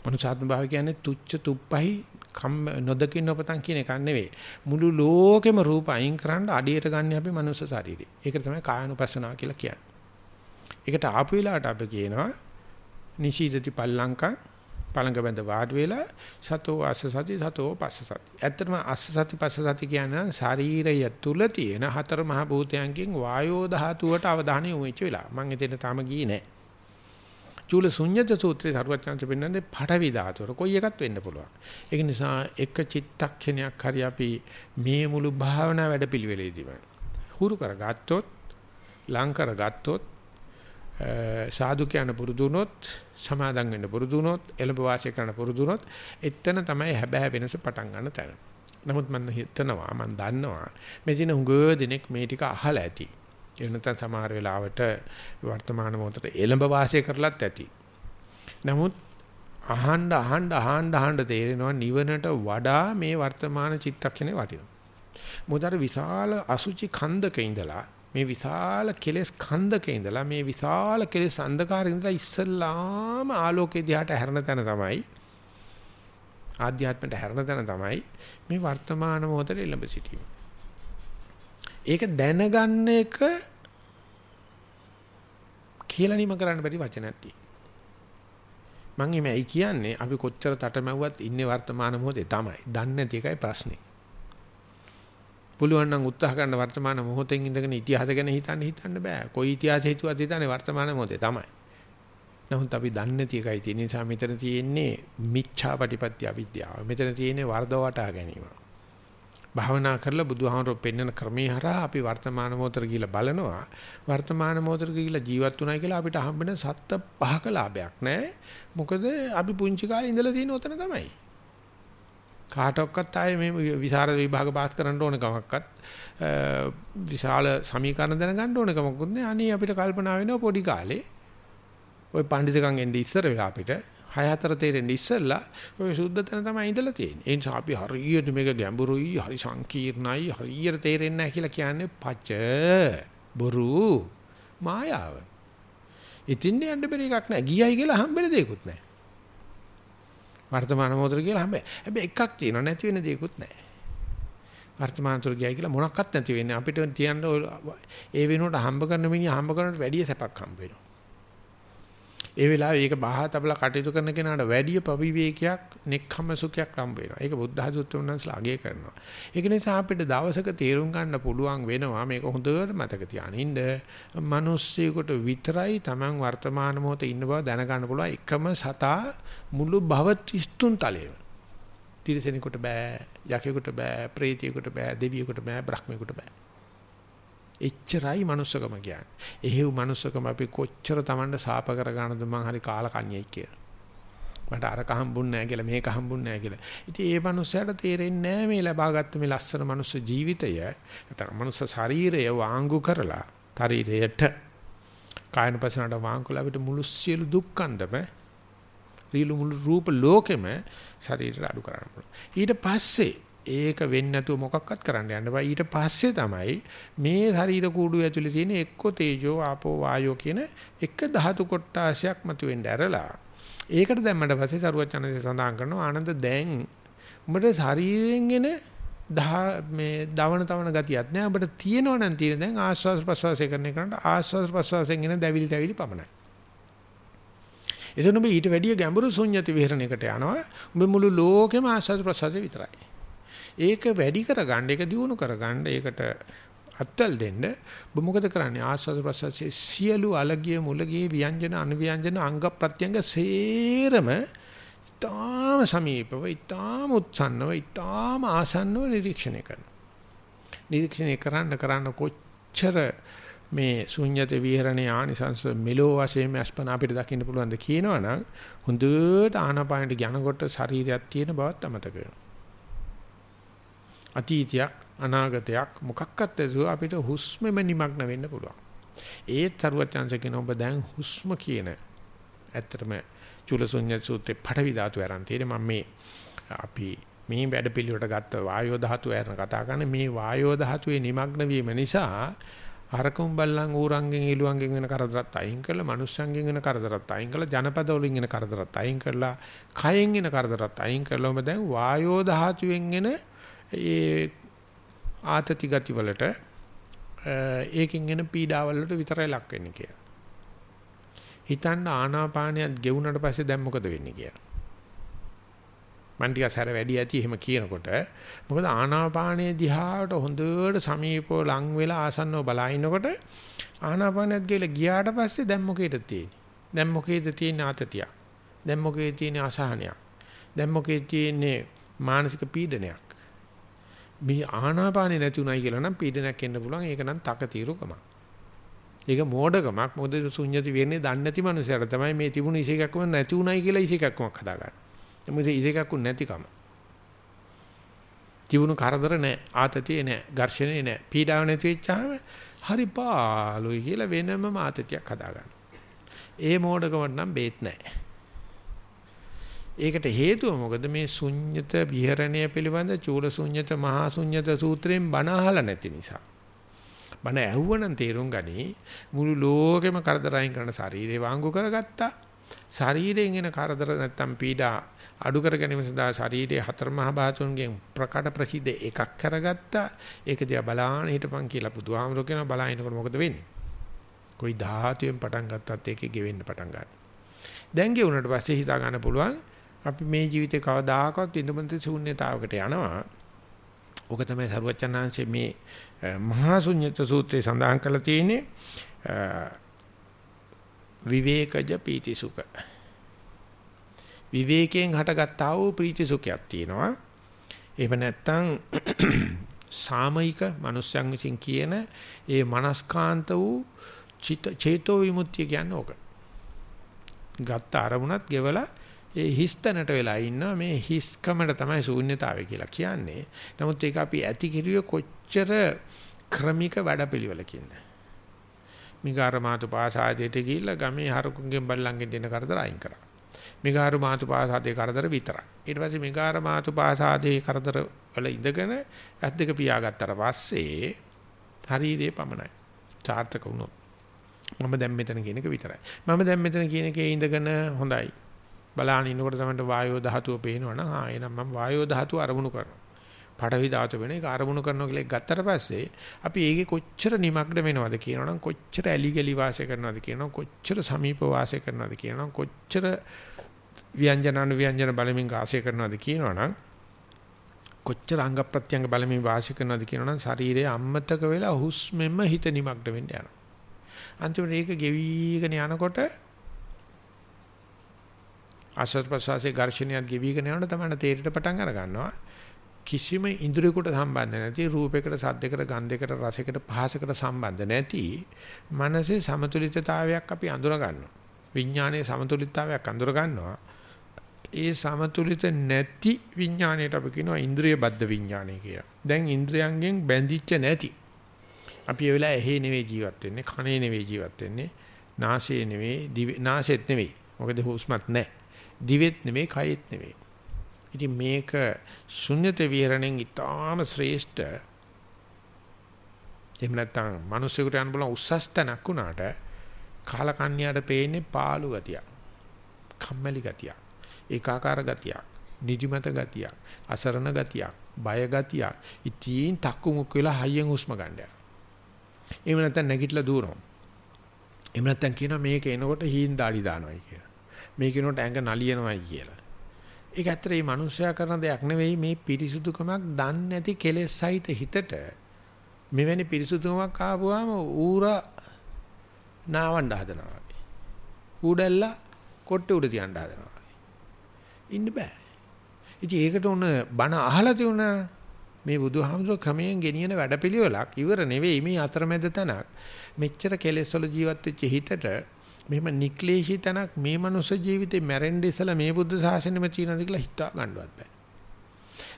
manussාත්ම භාවය කියන්නේ තුච්ච තුප්පහයි කම් නොදකින් නොපතන් කියන එක නෙවෙයි. මුළු ලෝකෙම රූප අයින් කරන්න අඩියට ගන්න අපි මනුස්ස ශරීරය. ඒක තමයි කායනුපස්සනාව කියලා කියන්නේ. ඒකට ආපු වෙලාවට අපි කියනවා නිශීදති පල්ලංකා පළඟ බඳ වාඩි වෙලා සතෝ අස්ස සති සතෝ පස්ස සති. ඇත්තටම අස්ස සති පස්ස සති කියන්නේ ශරීරය තුල තියෙන හතර මහ භූතයන්ගෙන් වායෝ ධාතුවට අවධානය යොමු වෙච්ච වෙලාව. මම එතන තාම ගියේ නෑ. චූල ශුන්්‍යත සූත්‍රයේ සරුවචාන්ත පෙන්නන්නේ පඨවි ධාතුවර කොයි එකක් වෙන්න පුළුවන්. ඒක නිසා එක චිත්තක්ෂණයක් හරි අපි මේ මුළු භාවනා වැඩපිළිවෙලේදීම හුරු කරගත්තොත් ලං කරගත්තොත් සාදු කියන පුරුදු වුණොත් සමාදම් වෙන්න පුරුදු වුණොත් එළඹ වාසය කරන්න පුරුදු වුණොත් එතන තමයි හැබෑ වෙනස පටන් ගන්න තැන. නමුත් මම හිතනවා මම දන්නවා මේ දින හුඟ දිනෙක මේ ටික අහලා ඇති. ඒ නැත්නම් සමහර වෙලාවට වර්තමාන මොහොතේ එළඹ වාසය කරලත් ඇති. නමුත් අහන්න අහන්න අහන්න අහන්න තේරෙනවා නිවනට වඩා මේ වර්තමාන චිත්තක්ෂණේ වටිනවා. මොකද විශාල අසුචි කන්දක ඉඳලා මේ විශාල කෙලෙස් කන්දක ඉඳලා මේ විශාල කෙලෙස් අන්ධකාරේ ඉඳලා ඉස්සල්ලාම ආලෝකයේ දිහාට හැරෙන තැන තමයි ආධ්‍යාත්මයට හැරෙන තැන තමයි මේ වර්තමාන මොහොතේ ළඹ සිටීම. ඒක දැනගන්න එක කියලා නිම කරන්න බැරි වචනක් තියෙනවා. මම එමෙයි කියන්නේ අපි කොච්චර තටමැව්වත් ඉන්නේ වර්තමාන මොහොතේ තමයි. දන්නේ නැති එකයි ප්‍රශ්නේ. පුළුවන් නම් උත්සාහ කරන වර්තමාන මොහොතෙන් ඉඳගෙන ඉතිහාස ගැන හිතන්න හිතන්න බෑ. කොයි ඉතිහාසෙ හිතුවත් හිතන්නේ වර්තමාන මොහොතේ තමයි. නමුත් අපි දන්නේ නැති එකයි තියෙන නිසා මෙතන තියෙන්නේ මිච්ඡා ප්‍රතිපත්‍ය අවිද්‍යාව. මෙතන තියෙන්නේ වර්ධව වටහා ගැනීම. භාවනා කරලා බුදුහාමරෝ පෙන්වන ක්‍රමේ හරහා අපි වර්තමාන මොහොතට ගිහිල්ලා බලනවා. වර්තමාන මොහොතට ගිහිල්ලා ජීවත් වුණා කියලා අපිට හම්බෙන සත්ත පහක ලාභයක් නැහැ. මොකද අපි පුංචි කාලේ ඉඳලා තියෙන උතන තමයි. කාටවත් ආයේ මේ විසරද විභාග පාස් කරන්න ඕන කමක්වත් විශාල සමීකරණ දැනගන්න ඕන කමකුත් නෑ. අනේ අපිට කල්පනා වෙනවා පොඩි කාලේ ওই පඬිතුකම් එන්නේ ඉස්සර වෙලා අපිට 6 4 තේරෙන්නේ ඉස්සෙල්ලා ওই සුද්ධ තැන තමයි ඉඳලා තියෙන්නේ. ඒ නිසා අපි හරියට මේක ගැඹුරුයි, හරි සංකීර්ණයි, හරියට තේරෙන්නේ නැහැ කියලා කියන්නේ පච බොරු මායාව. ඉතින් යන්න බැරි එකක් නැහැ. ගියයි කියලා හම්බෙන දෙයක්වත් නැහැ. වර්තමාන මොහොතේ කියලා හම්බෙ. හැබැයි එකක් තියෙනවා නැති වෙන දෙයක්වත් නැහැ. වර්තමාන තුර ගියයි කියලා මොනක්වත් නැති වෙන්නේ. අපිට තියන්න ඒ වෙනුවට හම්බ කරන මිනිහ හම්බ කරනට වැඩිය සැපක් හම්බ වෙනවා. ඒ වෙලාවේ ඒක බහා තබලා කටයුතු කරන කෙනාට වැඩි පවිවේකයක් නෙක්ඛම සුඛයක් හම්බ වෙනවා. ඒක බුද්ධ ධාතුත්වයන්සලා අගය කරනවා. ඒක නිසා අපිට දවසක තේරුම් ගන්න පුළුවන් වෙනවා මේක හොඳට මතක තියානින්න. මිනිස්සෙකුට විතරයි Taman වර්තමාන මොහොතේ ඉන්න බව දැනගන්න පුළුවන් එකම සතා මුළු භව ත්‍රිස්තුන් තලයේ. තිරසෙනෙකුට බෑ, යකෙකුට බෑ, ප්‍රේතියෙකුට බෑ, දෙවියෙකුට බෑ, බ්‍රහ්මයෙකුට බෑ. එච්චරයි manussකම කියන්නේ. එහෙව් manussකම අපි කොච්චර Tamanda සාප කරගන්නද මං හරි කාලකන්‍යයි කියලා. මට අරක හම්බුන්නේ නැහැ කියලා මේක හම්බුන්නේ නැහැ කියලා. ඉතින් ඒ මනුස්සයාට තේරෙන්නේ නැහැ මේ ලබාගත්ත මේ ලස්සන මනුස්ස ජීවිතය නැත්නම් මනුස්ස ශරීරය වාංගු කරලා ශරීරයට කායනපසනට වාංගුලා අපිට මුළු සියලු දුක්ඛන්දම රීලු මුළු රූප ලෝකෙම ශරීරයට අඩු කරන්න පුළුවන්. ඊට පස්සේ ඒක වෙන්නේ නැතුව මොකක්වත් කරන්න යන්න බෑ. ඊට පස්සේ තමයි මේ ශරීර කූඩුව ඇතුලේ තියෙන එක්ක තේජෝ ආපෝ වායෝ කියන එක ධාතු කොටාශයක් මතුවෙන්න ඇරලා ඒකට දැම්මට පස්සේ සරුවචනසේ සඳහන් කරනවා ආනන්ද දැන් උඹට ශරීරයෙන් එන දහ මේ දවන තවන ගතියක් නෑ ඔබට තියෙනව නම් තියෙන දැන් ආස්වාස් ප්‍රසවාසය කරන එකට ආස්වාස් ප්‍රසවාසයෙන් එන දැවිලි දැවිලි පමණයි. එතන ඔබ ඊට වැඩිය ගැඹුරු ශුන්‍යති විහරණයකට යනවා. ඔබ මුළු ලෝකෙම ආස්වාස් ප්‍රසවාසය විතරයි. ඒක වැඩි කරගන්න ඒක දියුණු කරගන්න ඒකට අත්වල දෙන්න. ඔබ මොකද කරන්නේ? ආස්වාද ප්‍රසවාසයේ සියලු අලගිය මුලගිය ව්‍යංජන අනුව්‍යංජන අංග ප්‍රත්‍යංග සේරම ඊටාම සමීපව ඊටාම උත්සන්නව ඊටාම ආසන්නව නිරීක්ෂණය කරනවා. නිරීක්ෂණය කරන්න කරන්න කොච්චර මේ ශුන්්‍යත විහරණේ ආනිසංස මෙලෝ වශයෙන් අස්පන අපිට දකින්න පුළුවන්ද කියනවනම් හොඳට ආනාපානට යනකොට ශරීරයක් තියෙන බවත් අමතක වෙනවා. අතීතයක් අනාගතයක් මොකක්වත් ඇසුව අපිට හුස්මෙම নিমগ্ন වෙන්න පුළුවන්. ඒත් සරුවචාන්ස කියන ඔබ දැන් හුස්ම කියන ඇත්තටම චුලසුඤ්ඤ සූත්‍රේ පඨවි ධාතු ආරන් තියෙන මම මේ අපි මේ වැඩ පිළිවෙලට ගත්ත වායෝ ධාතු ආරන කතා කරන්නේ මේ වායෝ ධාතුවේ নিমগ্ন වීම නිසා හරකුම් බල්ලන් ඌරංගෙන් ඊළුවන්ගෙන් වෙන කරදරත් අයින් කරලා මනුස්සයන්ගෙන් වෙන කරදරත් අයින් කරලා ජනපද වලින් වෙන කරදරත් අයින් කරලා කයෙන් වෙන කරදරත් අයින් කරලා ඔබ දැන් වායෝ ධාතුවෙන් එන ඒ ආතති ගති වලට ඒකෙන් එන පීඩාවල් වලට විතරයි ලක් වෙන්නේ කියලා. හිතන්න ආනාපානියත් ගෙවුනට පස්සේ දැන් මොකද වෙන්නේ කියලා. මන් ටිකක් සැර වැඩි ඇති එහෙම කියනකොට මොකද ආනාපානයේ දිහාට හොඳට සමීපව ලං වෙලා ආසන්නව බලනකොට ආනාපානයත් ගෙල ගියාට පස්සේ දැන් මොකේද තියෙන්නේ? දැන් මොකේද තියෙන ආතතිය? දැන් මොකේද තියෙන අසහනයක්? දැන් මොකේද තියෙන්නේ මානසික පීඩනයක්? මේ ආනාපානේ නැති උනායි කියලා නම් පීඩනයක් එන්න පුළුවන්. ඒක නම් තකතිරුකමක්. ඒක මෝඩකමක්. මොකද ශුන්‍යති වෙන්නේ දන්නේ නැති මනුස්සයර තමයි මේ තිබුණු ඉසේකක්ම නැති උනායි කියලා ඉසේකක්මක් හදාගන්න. මොකද ඉසේකක්කුන් නැතිකම. තිබුණු කරදර නැහැ, ආතතිය නැහැ, ඝර්ෂණේ නැහැ. පීඩාව නැති වෙච්චාම හරි පාළුයි කියලා වෙනම ආතතියක් හදාගන්න. ඒ මෝඩකමට නම් බේත් නැහැ. ඒකට හේතුව මොකද මේ ශුන්්‍යත විහරණය පිළිබඳ චූල ශුන්්‍යත මහා ශුන්්‍යත සූත්‍රයෙන් බණ අහලා නැති නිසා. බණ ඇහුවනම් තේරුම් ගනි මුළු ලෝකෙම කරදරයන් කරන ශරීරේ වාංගු කරගත්තා. ශරීරයෙන් එන කරදර නැත්තම් පීඩා අඩු කර ගැනීම සඳහා ශරීරයේ හතර මහ ධාතුන්ගෙන් ප්‍රකට ප්‍රසිද්ධ එකක් කරගත්තා. ඒක දිහා බලාන හිටපන් කියලා බුදුහාමුදුරු කියනවා බලාගෙනකොට මොකද වෙන්නේ? કોઈ ධාතුවෙන් පටන් ගත්තත් ඒකේ ගෙවෙන්න පටන් ගන්නවා. දැන් ගෙවුනට පස්සේ හිතා ගන්න පුළුවන් අපි මේ ජීවිතේ කවදාකවත් ඉදමන්ත ශූන්‍යතාවකට යනවා. ඕක තමයි සරුවචනාංශයේ මේ මහා ශුන්්‍යත සූත්‍රයේ සඳහන් කරලා තියෙන්නේ විවේකජ පීති සුඛ විවේකයෙන් හටගත්තා වූ ප්‍රීති සුඛයක් තියෙනවා. එහෙම නැත්නම් සාමයික මනුස්සයන් විසින් කියන ඒ මනස්කාන්ත වූ චේතෝ විමුක්තිය කියන්නේ ඕක. ගත්ත අරමුණත් ගෙවලා ඒ හිස්තැනට වෙලා ඉන්නවා මේ හිස්කමට තමයි ශූන්‍යතාවය කියලා කියන්නේ. නමුත් ඒක අපි ඇති කිරිය කොච්චර ක්‍රමික වැඩපිළිවෙලකින්ද. මිගාර මාතු පාසාදයට ගිහිල්ලා ගමේ හරකුන්ගෙන් බල්ලන්ගෙන් දෙන කරදර අයින් කරා. මිගාරු මාතු පාසාදේ කරදර විතරයි. ඊට පස්සේ මිගාර මාතු පාසාදේ කරදර වල ඉඳගෙන ඇස් දෙක පියාගත්තට පස්සේ ශරීරේ පමණයි. සාර්ථක වුණොත්. මම දැන් මෙතන කියන එක විතරයි. මම දැන් මෙතන කියන එකේ ඉඳගෙන හොඳයි. බලාන ඉන්නකොට තමයි වායෝ ධාතුව පේනවනම් ආ එනම් මම වායෝ ධාතුව අරමුණු කරනවා. පඩවි ධාතු වෙන එක අරමුණු කරනවා කියලා ගත්තට පස්සේ අපි ඒකේ කොච්චර නිමග්න වෙනවද කියනවනම් කොච්චර ඇලි ගලි වාසය කරනවද කියනවනම් කොච්චර සමීප වාසය කරනවද කියනවනම් කොච්චර ව්‍යංජන අනුව්‍යංජන බලමින් වාසය කරනවද කියනවනම් කොච්චර අංග ප්‍රත්‍යංග බලමින් වාසය කරනවද කියනවනම් ශරීරයේ අම්මතක වෙලා හුස්මෙම හිත නිමග්න වෙන්න යනවා. අන්තිමට ඒක ගෙවිගෙන යනකොට ආශ්වාස ප්‍රශ්වාසයේ ඝර්ෂණයත් ගෙවිගෙන යනකොට තමයි තේරෙට පටන් අර ගන්නවා. කිසිම ඉන්ද්‍රියකට සම්බන්ධ නැති රූපයකට සද්දයකට ගන්ධයකට රසයකට පහසකට සම්බන්ධ නැති මනසේ සමතුලිතතාවයක් අපි අඳුර ගන්නවා. විඥානයේ සමතුලිතතාවයක් අඳුර ගන්නවා. ඒ සමතුලිත නැති විඥාණයට අපි කියනවා ඉන්ද්‍රිය බද්ධ විඥානය කියලා. දැන් ඉන්ද්‍රයන්ගෙන් බැඳිච්ච නැති. අපි ඒ වෙලාව ඇහි නෙවෙයි ජීවත් වෙන්නේ, කනේ නෙවෙයි ජීවත් වෙන්නේ, නාසයේ නෙවෙයි, දිවේ නාසෙත් නෙවෙයි. මොකද හුස්මත් නැහැ. දිවෙත් නෙවෙයි, කයෙත් නෙවෙයි. ඉතින් මේක ශුන්්‍යත විහරණයෙන් ඊටාම ශ්‍රේෂ්ඨ එහෙම නැත්නම් මිනිස්සුන්ට යන බල උස්සස් තැනක් උනාට කාලකන්‍යාට පේන්නේ පාළු ගතිය. කම්මැලි ගතිය. ඒකාකාර ගතියක්. නිදිමත ගතියක්. අසරණ ගතියක්. බය ගතියක්. ඉතින් තක්කුමුක් වෙලා හයියෙන් හුස්ම ගන්න යනවා. එහෙම නැත්නම් නැගිටලා දුවනවා. එහෙම නැත්නම් කියනවා මේක එනකොට හීන් දාඩි දානවායි කියලා. මේක එනකොට ඇඟ නලියනවායි කියලා. ඒක ඇත්තට මේ මිනිස්සයා කරන දෙයක් නෙවෙයි මේ පිරිසුදුකමක් දන්නේ නැති කෙලෙස් සහිත හිතට මෙවැනි පිරිසුදුකමක් ආවම ඌරා නාවන්න හදනවා වගේ. ඌඩැල්ලා කොට්ටේ උඩ තියන්න හදනවා වගේ. ඉන්න බෑ. ඉතින් ඒකට උන බණ අහලා තියුණා මේ බුදුහාමුදුර ක්‍රමයෙන් ගෙනියන වැඩපිළිවෙලක් ඉවර නෙවෙයි මේ අතරමැද තැනක්. මෙච්චර කෙලෙස් වල ජීවත් වෙච්ච හිතට මෙහෙම නික්ලේශී තැනක් මේ මනුස්ස ජීවිතේ මැරෙන්න ඉස්සලා මේ බුද්ධ ශාසනෙම තියෙනවද කියලා හිතා ගන්නවත් බෑ.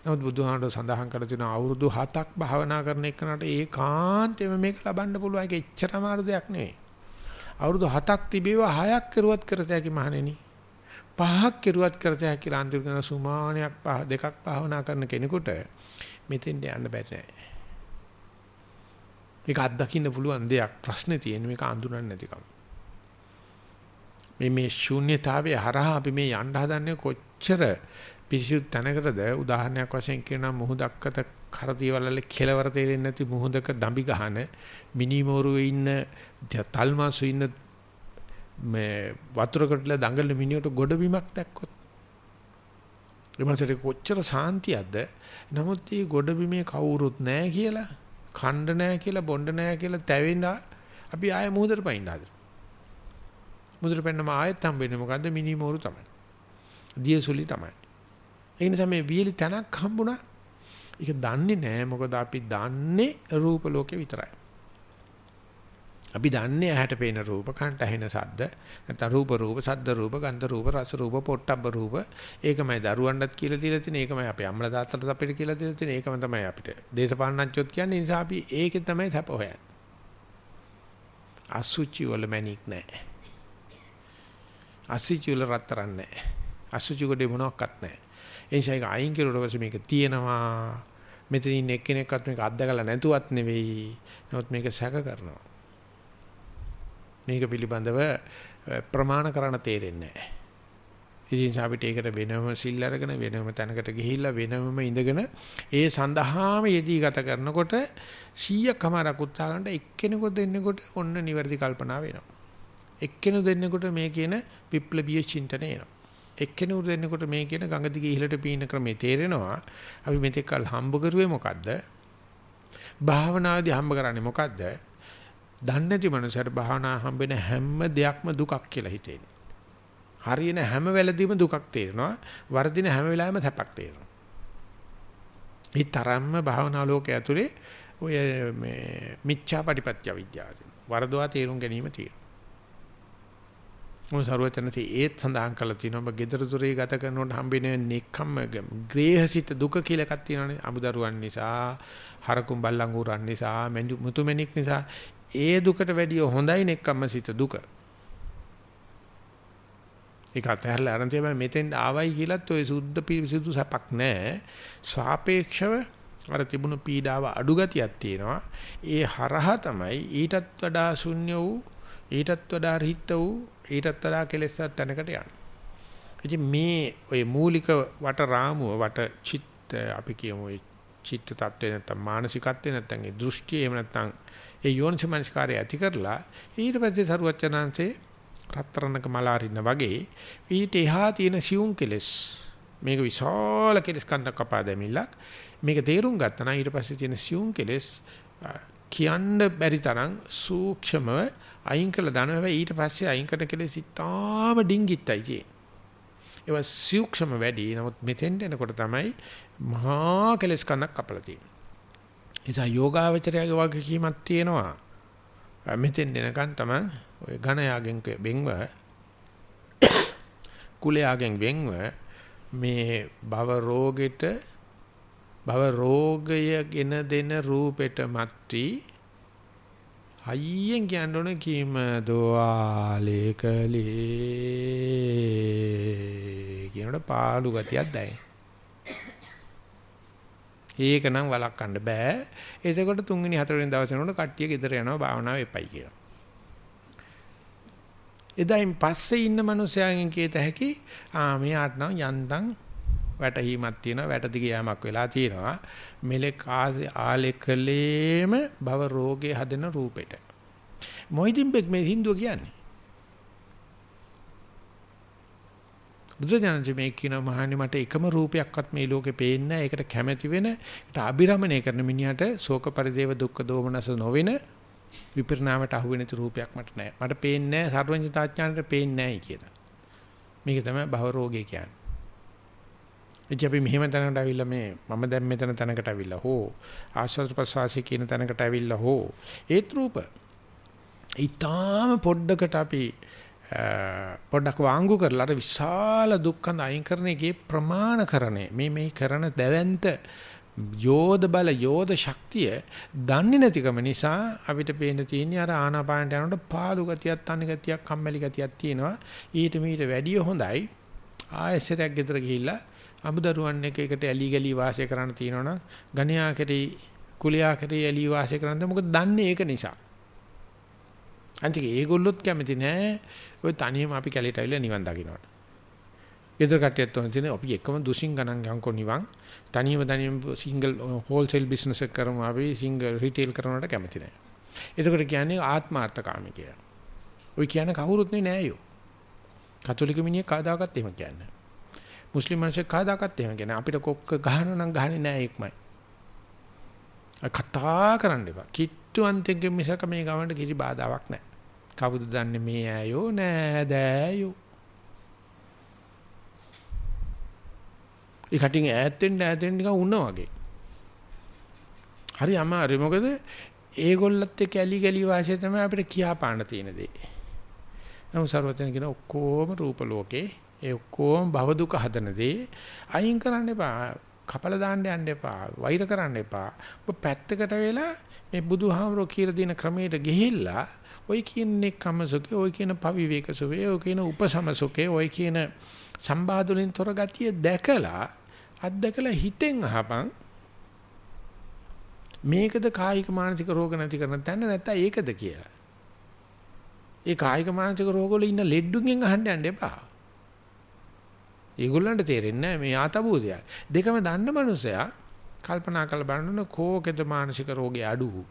නමුත් බුදුහාමුදුර සඳහන් කර තියෙන අවුරුදු 7ක් භාවනා කරන එකනට ඒකාන්තයෙන්ම මේක ලබන්න පුළුවන් ඒක එච්චර අමාරු දෙයක් නෙවෙයි. අවුරුදු 7ක් තිබේවා 6ක් කරුවත් කරත හැකි මහණෙනි. පහක් කරුවත් කරත හැකි කියලා අන්තිම කරන සුමානයක් පහ දෙකක් භාවනා කරන කෙනෙකුට මෙතෙන්ට යන්න බැරි නෑ. මේක අත්දකින්න පුළුවන් දෙයක් ප්‍රශ්නේ තියෙන මේක අඳුරන්නේ නැතිකම. මේ මේ ශූන්‍යතාවයේ හරහා අපි මේ යන්න හදන්නේ කොච්චර පිරිසිදු තැනකටද? උදාහරණයක් වශයෙන් කියනවා මුහුදක්කත කරදීවලල කෙලවර තේරෙන්නේ නැති මුහුදක දම්බි ගහන මිනිමෝරුවේ ඉන්න තල්මාසු ඉන්න මේ වතුරකටලා දඟලන මිනිහට ගොඩබිමක් දැක්කොත්. එමන්සට කොච්චර සාන්තියක්ද? නමුත් මේ ගොඩබිමේ කවුරුත් නැහැ කියලා ඛණ්ඩ නැහැ කියලා බොණ්ඩ නැහැ කියලා තැවෙන්න අපි ආයෙ මුහුදට පයින්න හදලා මුදුර පෙන්නම ආයෙත් හම්බෙන්නේ මොකද්ද මිනිමෝරු තමයි. දියසුලි තමයි. ඒ නිසා මේ වියලි තනක් හම්බුණා. ඒක දන්නේ නැහැ මොකද අපි දන්නේ රූප ලෝකේ විතරයි. අපි දන්නේ ඇහැට පේන රූප, කනට ඇහෙන ශබ්ද, නැත්නම් රූප රූප, ශබ්ද රූප, ගන්ධ රූප, රස රූප, පොට්ටබ්බ රූප. ඒකමයි දරුවන්ටත් කියලා දීලා තියෙන, ඒකමයි අපේ අම්මලා තාත්තලාත් අපිට කියලා දීලා තියෙන, ඒකම තමයි අපිට දේශපාලනඥයොත් කියන්නේ. ඒ නිසා අපි ඒකේ තමයි සැප හොයන්නේ. අසුචි වල මැනික් නැහැ. අසුචි වල රත්තරන් නැහැ. අසුචි කොටේ මොනවත් නැහැ. ඒ නිසා ඒක අයින් කරුවට පස්සේ මේක තියෙනවා. මෙතන ඉන්න එක්කෙනෙක්වත් මේක අත්දකලා නැතුවත් නෙවෙයි. නමුත් මේක සැක කරනවා. මේක පිළිබඳව ප්‍රමාණ කරන්න තේරෙන්නේ නැහැ. ඉතින් අපිට ඒකට වෙනම සිල් අරගෙන වෙනම තැනකට ගිහිල්ලා වෙනම ඉඳගෙන ඒ සඳහාම යෙදී ගත කරනකොට 100කමාරක් උත්සාහ කරනට එක්කෙනෙකුට දෙන්නෙකුට ඔන්න නිවැරදි කල්පනා වෙනවා. එක්කෙනෙකු දෙන්නෙකුට මේ කියන විප්ලවීය චින්තනය එනවා. එක්කෙනෙකුට දෙන්නෙකුට මේ කියන ගඟ දිගේ ඉහළට පීන ක්‍රමේ තේරෙනවා. අපි මෙතෙක් කල් හම්බ කරුවේ මොකද්ද? භාවනාදී හම්බ කරන්නේ මොකද්ද? දන්නේ නැති මනුස්සයට භාවනා හම්බෙන හැම දෙයක්ම දුකක් කියලා හිතෙන්නේ. හරියන හැම වෙලදීම දුකක් තේරෙනවා. වර්ධින හැම වෙලාවෙම සැපක් තේරෙනවා. මේ තරම්ම භාවනා ලෝකයේ ඇතුලේ ඔය මේ මිච්ඡා පටිපත්‍ය විද්‍යාව වරදවා තේරුම් ගැනීම තියෙනවා. මොන සරුවචනසේ ඒත් සඳහන් කරලා තියෙනවා ඔබ gedara dore ගත කරනකොට හම්බෙන නෙක්ඛම්ම ග්‍රේහසිත දුක කියලා එකක් තියෙනවානේ අමුදරුවන් නිසා හරකුම් බල්ලන් උරන් නිසා මුතුමැණික් නිසා ඒ දුකට වැඩිය හොඳයි නෙක්ඛම්ම සිත දුක ඒක අතහැරලා අරන් තියම මෙතෙන් ආවයි කියලත් ඔය සුද්ධ පිරිසිදු සැපක් නැහැ. සාපේක්ෂව අර තිබුණු පීඩාව අඩු ගතියක් තියෙනවා. ඒ හරහා තමයි ඊටත් වඩා ශුන්‍ය වූ ඊටත් වඩා රිහිත වූ ඊටත් වඩා කෙලෙස් තැනකට යන්නේ. ඉතින් මේ ඔය මූලික වට රාමුව වට චිත්ත අපි කියමු චිත්ත tattve නැත්තම් මානසිකත්වේ නැත්තම් ඒ දෘෂ්ටිය එහෙම නැත්තම් ඒ යෝනිසමනස්කාරය ඇති කරලා ඊට පස්සේ සරුවචනාංශේ රත්තරණක මල අරින්න වගේ ඊට එහා තියෙන සියුම් කෙලස් මේක විශාල කෙලස් කන්දක් කපා දැමිල්ලක් මේක තේරුම් ගත්තා නම් ඊට පස්සේ තියෙන සියුම් කෙලස් කියන්න බැරි තරම් සූක්ෂමව අයින් කළ. දානවා හැබැයි ඊට පස්සේ අයින් කරන කෙලස් ඉතාම ඩිංගිත්තයි තියෙන්නේ. ඒවා සූක්ෂම වැඩි. නමුත් මෙතෙන්ට එනකොට තමයි මහා කෙලස් කන්දක් කපලා තියෙන්නේ. නිසා යෝගාවචරයාගේ වගකීමක් තියෙනවා. මෙතෙන් එනකන් තමයි ඔය ඝනයාගෙන් වෙන්ව කුලයාගෙන් වෙන්ව මේ භව රෝගෙට භව රෝගයගෙන දෙන රූපෙට මැත්‍රි හයියෙන් කියන්න ඕනේ කීම දෝවාලේකලේ කියනකොට පාළු ගතියක් දැනෙන ඒක නම් වළක්වන්න බෑ. එතකොට තුන්වෙනි හතරවෙනි දවසේ නෝන කට්ටිය ගෙදර යනවා භාවනාව එපයි කියලා. එදායින් පස්සේ ඉන්න මිනිස්යාගෙන් කියත හැකි ආ මෙයාට නම් යන්තම් වැටහීමක් තියෙනවා වැට දිගේ යamak වෙලා තියෙනවා මෙලෙක් ආලෙකලේම භව රෝගේ හදන රූපෙට මොහිදින් බෙක් මේ හින්දුව කියන්නේ බුදුරජාණන් මේ කියන මහන්නේ මට එකම රූපයක්වත් මේ ලෝකේ පේන්නේ නැහැ. ඒකට කැමැති වෙන, ඒකට අභිරමණය කරන මිනිහට ශෝක පරිදේව දුක්ඛ දෝමනස නොවෙන විපරිණාමයට අහු වෙන රූපයක් මට නැහැ. මට පේන්නේ නැහැ සර්වඥතාඥාණයට පේන්නේ නැහැ කියලා. මේක තමයි භව රෝගය කියන්නේ. එච්ච අපි මෙහෙම තැනකට අවිල්ලා මේ මම දැන් මෙතන තැනකට අවිල්ලා හෝ ආස්වාද ප්‍රසවාසී කියන තැනකට අවිල්ලා හෝ ඒත් රූප. ඊටාම පොඩ්ඩකට අපි පොඩ්ඩක් වාංගු කරලා අර විශාල දුක්ඛඳ අයින් කරන එකේ ප්‍රමාණකරණය මේ මේ කරන දැවැන්ත යෝධ බල යෝධ ශක්තිය දන්නේ නැතිකම නිසා අපිට පේන තියෙන්නේ අර ආනාපානට යනකොට පාළු ගතියක් තනි ගතියක් කම්මැලි ගතියක් තියෙනවා ඊට මීට වැඩිය හොඳයි ආයෙසරයක් ගෙදර ගිහිල්ලා අමුදරුවන් එක එකට ඇලි ගලි වාසය කරන්න තියෙනවනම් ගණ්‍යා කරේ කුලියා කරේ ඇලි වාසය කරන්න මොකද දන්නේ ඒක නිසා අන්තික ඒගොල්ලොත් කැමති නෑ ඔය තනියම අපි කැලේට ඇවිල්ලා නිවන් දකින්නට. ගෙදර කට්ටියත් උන් තියෙන අපි එකම දුසින් ගණන් යන්කෝ නිවන් තනියම තනියම සිංගල් හෝල්සේල් බිස්නස් එක කරමු අපි සිංගල් රිටේල් කරනවට කැමති නෑ. එතකොට කියන්නේ ආත්මාර්ථකාමී කියලා. ඔය කියන කවුරුත් නෑ යෝ. කතෝලික මිනිහ කාදාකත් එහෙම කියන්නේ. මුස්ලිම් මිනිස්සු කාදාකත් එහෙම කියන්නේ අපිට කොක්ක ගහන නම් ගහන්නේ නෑ ඒකමයි. කතා කරන්න එපා. කිට්ටු අන්තයෙන් මිසක මේ ගමන්ට කිසි බාධාවක් නැහැ. කවුද දන්නේ මේ ඇයෝ නෑ දෑයෝ. ඒ කටින් ඈත් වෙන්න ඈත් වෙන්න නිකන් උණ වගේ. හරි අමාරුයි මොකද ඒගොල්ලත් එක්ක ඇලි ගලි වාසිය තමයි අපිට කියා පාන්න තියෙන දේ. නමුත් සර්වතන කියන ඔක්කොම රූප ලෝකේ ඒ ඔක්කොම භව දුක හදන දේ අයින් කරන්න එපා. කපල දාන්න යන්න එපා. වෛර කරන්න එපා. ඔබ පැත්තකට වෙලා මේ බුදුහාමරෝ කියලා දෙන ක්‍රමයට ගිහිල්ලා ඔය කියන්නේ කමසුකේ ඔය කියන පවිවේක සුවේ ඔය කියන උපසමසුකේ ඔය කියන සම්බාධුලින් තොර ගතිය දැකලා අත්දකලා හිතෙන් අහපන් මේකද කායික මානසික රෝග නැති කරන තැන නැත්නම් ඒකද කියලා. ඒ කායික මානසික රෝග වල ඉන්න ලෙඩුගෙන් අහන්න යන්න එපා. ඒගොල්ලන්ට තේරෙන්නේ මේ ආතබෝධයක්. දෙකම දන්න මනුස්සයා කල්පනා කරලා බලනොත් කෝකෙද මානසික රෝගේ අඩු.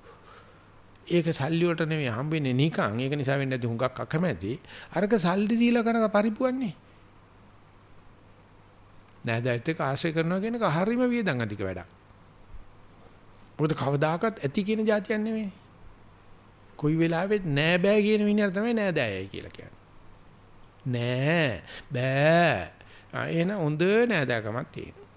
ඒක සල්ලි වලට නෙමෙයි හම්බෙන්නේ නිකන්. ඒක නිසා වෙන්නේ නැති හුඟක් අකමැති. අරක සල්ලි දීලා කරන පරිපුවන්නේ. නෑදෑයත් එක්ක ආශ්‍රය කරනවා කියන එක හරීම වියදම් අධික වැඩක්. මොකද කවදාකවත් ඇති කියන જાතියක් නෙමෙයි. කොයි වෙලාවෙත් නෑ බෑ කියන මිනිහට තමයි නෑදෑයයි කියලා කියන්නේ. නෑ බෑ. එහෙනම් හොඳ නෑදෑකමක් තියෙනවා.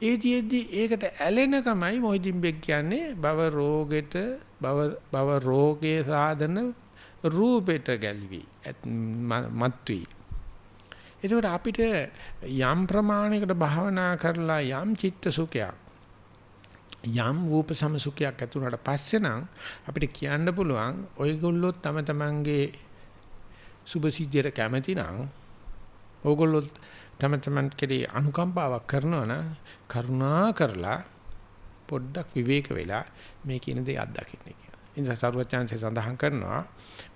ඒ තියෙද්දි ඒකට ඇලෙනකමයි මොහිදින් බෙක් කියන්නේ භව රෝගෙට භව භව රෝගේ සාධන රූපෙට ගැල්වි මත්වි එතකොට අපිට යම් ප්‍රමාණයකට භාවනා කරලා යම් චිත්ත සුඛයක් යම් රූප සමසුඛයක් ඇති වුණාට පස්සේ නම් අපිට කියන්න පුළුවන් ඔයගොල්ලෝ තම තමන්ගේ සුභ සිද්ධියට කැමති නම් ඕගොල්ලෝ තම තමන් කෙරේ අනුකම්පාවක් කරනවා නම් කරුණා කරලා පොඩ්ඩක් විවේක වෙලා මේ කියන දේ අත්දකින්න ඉතින් සරුවචාන්සේ සඳහන් කරනවා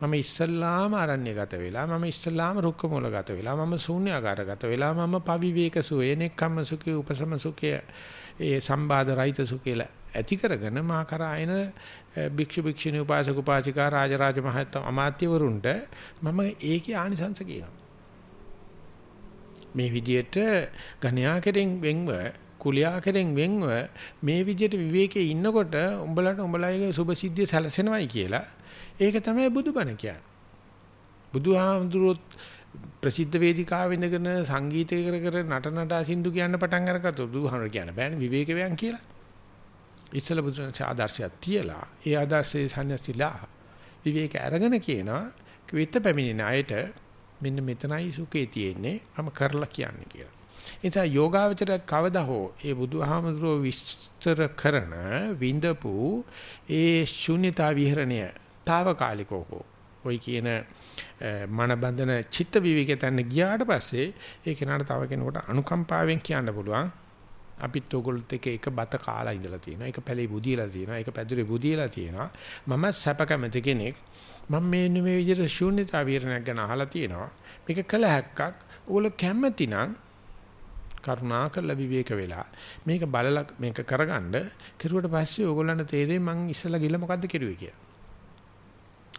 මම ඉස්සල්ලාම අරණ්‍යගත වෙලා මම ඉස්සල්ලාම රුක්ක මූලගත වෙලා මම ශූන්‍යාකාරගත වෙලා මම පවිවේක සුවේ නෙක්ඛම්ම සුඛේ උපසම සුඛේ ඒ සම්බාධ රහිත සුඛේල ඇති කරගෙන මා කරායන භික්ෂු භික්ෂුණී උපාසක උපාසිකා රාජරාජ මහත් අමාත්‍යවරුන්ට මම ඒකේ ආනිසංස කියනවා. මේ විදියට ගණ්‍යා කෙරෙන් වෙන්ව කුලියා කෙරෙන් වෙන්ව මේ විදිහට විවේකයේ ඉන්නකොට උඹලට උඹලගේ සුභ සිද්ධිය සැලසෙනවයි කියලා ඒක තමයි බුදුබණ කියන්නේ. බුදුහාමුදුරුවෝ ප්‍රසිද්ධ වේදිකාවෙ ඉඳගෙන සංගීතය කර කර නටනට සින්දු කියන්න පටන් අරගත්තු බුදුහාමුදුරුවෝ කියන බෑනේ විවේක වයන් කියලා. ඉස්සල බුදුරජාණන් ආදර්ශයක් තියලා ඒ ආදර්ශයේ සම්‍යස්තිලා විවේක අරගෙන කියනවා විත පැමිණෙන අයට මෙන්න මෙතනයි සුඛේ තියෙන්නේ මම කරලා කියන්නේ කියලා. නිසා යෝගාවචරයත් කවදා හෝ ඒ බුදුහාමුදුරුවෝ විස්තර කරන විඳපු ඒ ශුන්‍යතා විහරණය తాවකාලිකව ඔයි කියන මන බඳන චිත්ත විවිකේ තන්න ගියාට පස්සේ ඒ කෙනාට තව කෙනෙකුට අනුකම්පාවෙන් කියන්න පුළුවන් අපිත් ඕගොල්ලොත් එක එක බත කාලා ඉඳලා තියෙනවා. එක පැලේ බුදියලා තියෙනවා. එක පැදුරේ බුදියලා තියෙනවා. මම සැප කැමති කෙනෙක්. මම මේ මේ විදිහට ශූන්‍යතා විහරණයක් ගැන අහලා තියෙනවා. මේක කළ හැක්කක්. ඕගොල්ලෝ කැමති නම් කරුණා කරලා විවේක වෙලා මේක බලලා මේක කරගන්න කෙරුවට පස්සේ ඕගොල්ලන්ට තේරෙයි මං ඉස්සලා ගිහලා මොකද්ද කෙරුවේ කියලා.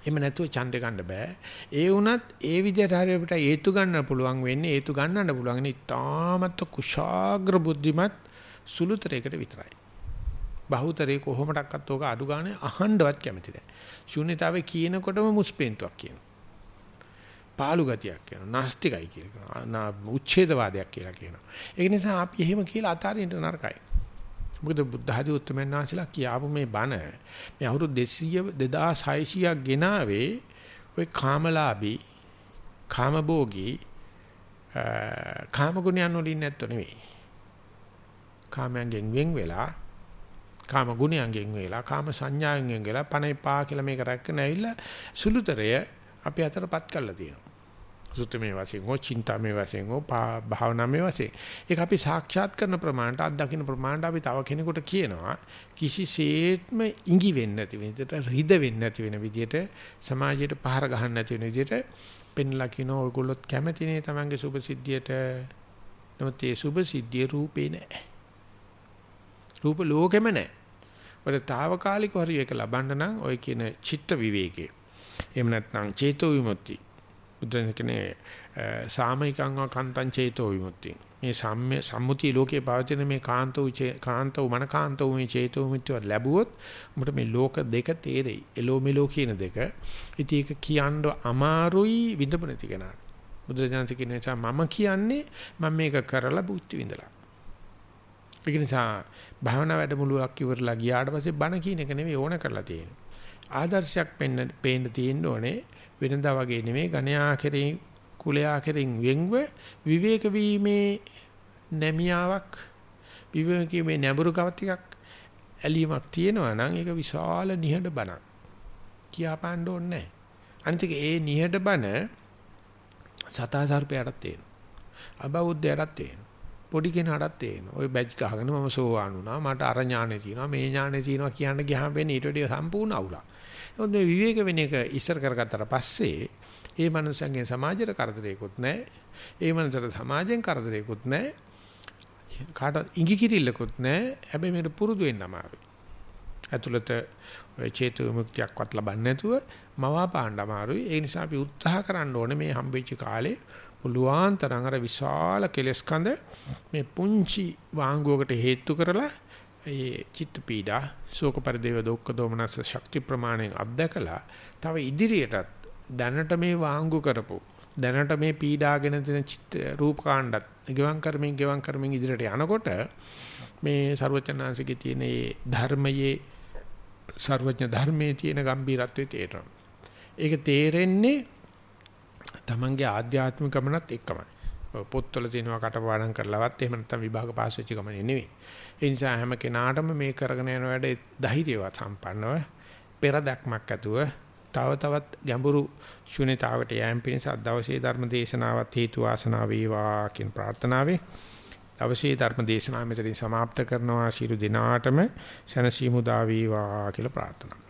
එහෙම නැතුව ඡන්දේ ගන්න බෑ. ඒ වුණත් ඒ විදිහට හරිය අපිට හේතු ගන්න පුළුවන් වෙන්නේ හේතු ගන්නන්න පුළුවන් නේ තාමත් කුශාග්‍ර බුද්ධිමත් සුළුතරයකට විතරයි. බහුතරේ කොහොමඩක්වත් ඕක අඩු ගානේ අහන්නවත් කැමති නැහැ. ශූන්‍යතාවේ කියනකොටම මුස්පෙන්තුවක් කියනවා. පාළු ගතියක් කියනවා. නාස්තිකයි කියලා කියනවා. උච්ඡේදවාදයක් කියලා කියනවා. ඒක නිසා අපි එහෙම කියලා අතාරින්න නරකයි. මොකද බුද්ධ ආදී උත්තරමයන් වහන්සේලා කියාපු මේ බණ මේ අවුරුදු 200 2600ක් ගෙනාවේ ওই කාමලාභී කාමභෝගී කාමගුණයන් වලින් නැත්තෝ නෙවෙයි. කාමයන්ගෙන් වෙන් වෙලා කාම ගුණයන්ගෙන් වෙලා කාම සංඥාවෙන් වෙන් වෙලා පණ එපා කියලා මේක රැක්කන ඇවිල්ලා සුළුතරය අපි අතරපත් කරලා තියෙනවා. සුත්තමේ වශයෙන් හෝ චින්තාමේ වශයෙන් හෝ භාවනාමේ වශයෙන්. ඒක අපි සාක්ෂාත් කරන ප්‍රමාණයට අත්දකින්න ප්‍රමාණයට අපි තව කෙනෙකුට කියනවා කිසිසේත්ම ඉඟි වෙන්නේ නැති විදිහට රිද වෙන්නේ නැති වෙන විදිහට සමාජයට පහර ගහන්න නැති වෙන විදිහට පෙන්ලා කියනවා ඔයගොල්ලොත් කැමතිනේ Tamange සුභ සිද්ධියට. නමුත් ඒ සුභ සිද්ධිය රූපේ නැහැ රූප ලෝකෙම නැහැ වල తాවකාලිකව හරි ඒක ලබන්න නම් ඔය කියන චිත්ත විවේකේ එහෙම නැත්නම් චේතෝ විමුක්ති බුදුරජාණන්ගේ සාමයිකං කන්තං චේතෝ විමුක්තිය. මේ සම්ම්‍ය සම්මුතිය ලෝකේ පවතින මේ කාන්තෝ කාන්තෝ මනකාන්තෝ මේ චේතෝ විමුක්තිය ලැබුවොත් උඹට මේ ලෝක දෙක තේරෙයි. එලෝ මෙලෝ කියන දෙක. ඉතින් ඒක කියන්න අමාරුයි විඳපු නැති කෙනාට. බුදුරජාණන් කියන නිසා මම කියන්නේ මම මේක කරලා බුද්ධි විඳලා. ඒක නිසා භාවනා වැඩමුළුවක් ඉවරලා ගියාට පස්සේ බණ කියන එක නෙවෙයි ඕන කරලා තියෙන්නේ. ආදර්ශයක් පෙන්න පේන්න තියෙන්න ඕනේ. වෙනදා වගේ නෙමෙයි ගණයා කෙරෙහි කුලයා කෙරෙන් වෙන්ව විවේක වීමේ නැමියාවක් විවේකීමේ නැඹුරුකම ටිකක් ඇලීමක් තියෙනවා නම් ඒක විශාල නිහඬ බණක්. කියාපාන්න ඕනේ නැහැ. අනිත් ඒ නිහඬ බණ සතා සර්පයටත් තේනවා. අබෞද්ධයටත් තේනවා. පොඩි කෙනාටත් තේනවා. ওই බැජ් ගහගෙන මම සෝවාන් වුණා. මට අර ඥානෙ තියෙනවා. මේ ඥානෙ තියෙනවා කියන්න ගියාම වෙන්නේ ඊට වඩා සම්පූර්ණ අවුලක්. නමුත් මේ විවේක වෙන එක ඉස්සර කරගත්තට පස්සේ ඒ මනුස්සයන්ගේ සමාජයට කරදරයක්වත් නැහැ. ඒ මනුස්සයට සමාජයෙන් කරදරයක්වත් නැහැ. කාට ඉඟි කිරිල්ලකුත් නැහැ. හැබැයි මේකට පුරුදු වෙන්න අමාරුයි. ඇතුළත චේතු විමුක්තියක්වත් ලබන්නේ නැතුව මවා පාණ්ඩ අමාරුයි. ඒ නිසා අපි උත්සාහ කරන්න ඕනේ මේ හම්බෙච්ච කාලේ පුළුවන් තරම් අර විශාල කෙලස්කඳ මේ පුංචි වාංගුවකට හේතු කරලා ඒ චිත්ත පීඩා ශෝක පරිදේව දුක්ඛ දෝමනස ශක්ති ප්‍රමාණයෙන් අත්දකලා තව ඉදිරියටත් දැනට මේ වාංගු කරපො දැනට මේ පීඩාගෙන දෙන චිත්ත රූපකාණ්ඩත් ගෙවම් කරමින් ගෙවම් කරමින් ඉදිරියට යනකොට මේ ਸਰවචනාංශිකේ තියෙන ඒ ධර්මයේ ਸਰවඥ ධර්මයේ තියෙන ගැඹීරත්වය තේරෙනවා. ඒක තේරෙන්නේ තමන්ගේ ආධ්‍යාත්මික ගමනත් එක්කමයි. පොත්වල තියෙනවා කටපාඩම් කරලවත් එහෙම නැත්නම් විභාග පාස් වෙච්ච ගමනේ නෙවෙයි. ඒ නිසා හැම කෙනාටම මේ කරගෙන යන වැඩ ධෛර්යවත් සම්පන්නව පෙර දැක්මක් ඇතුව තව තවත් ගැඹුරු ශුන්‍යතාවට යෑම පිණිස අද දවසේ ධර්ම දේශනාවත් හේතු වාසනා වේවා කියන ප්‍රාර්ථනාවේ දවසේ ධර්ම දේශනාව මෙතනින් સમાપ્ત කරනවා ශිරු දිනාටම සනසීමු දා වේවා කියලා ප්‍රාර්ථනා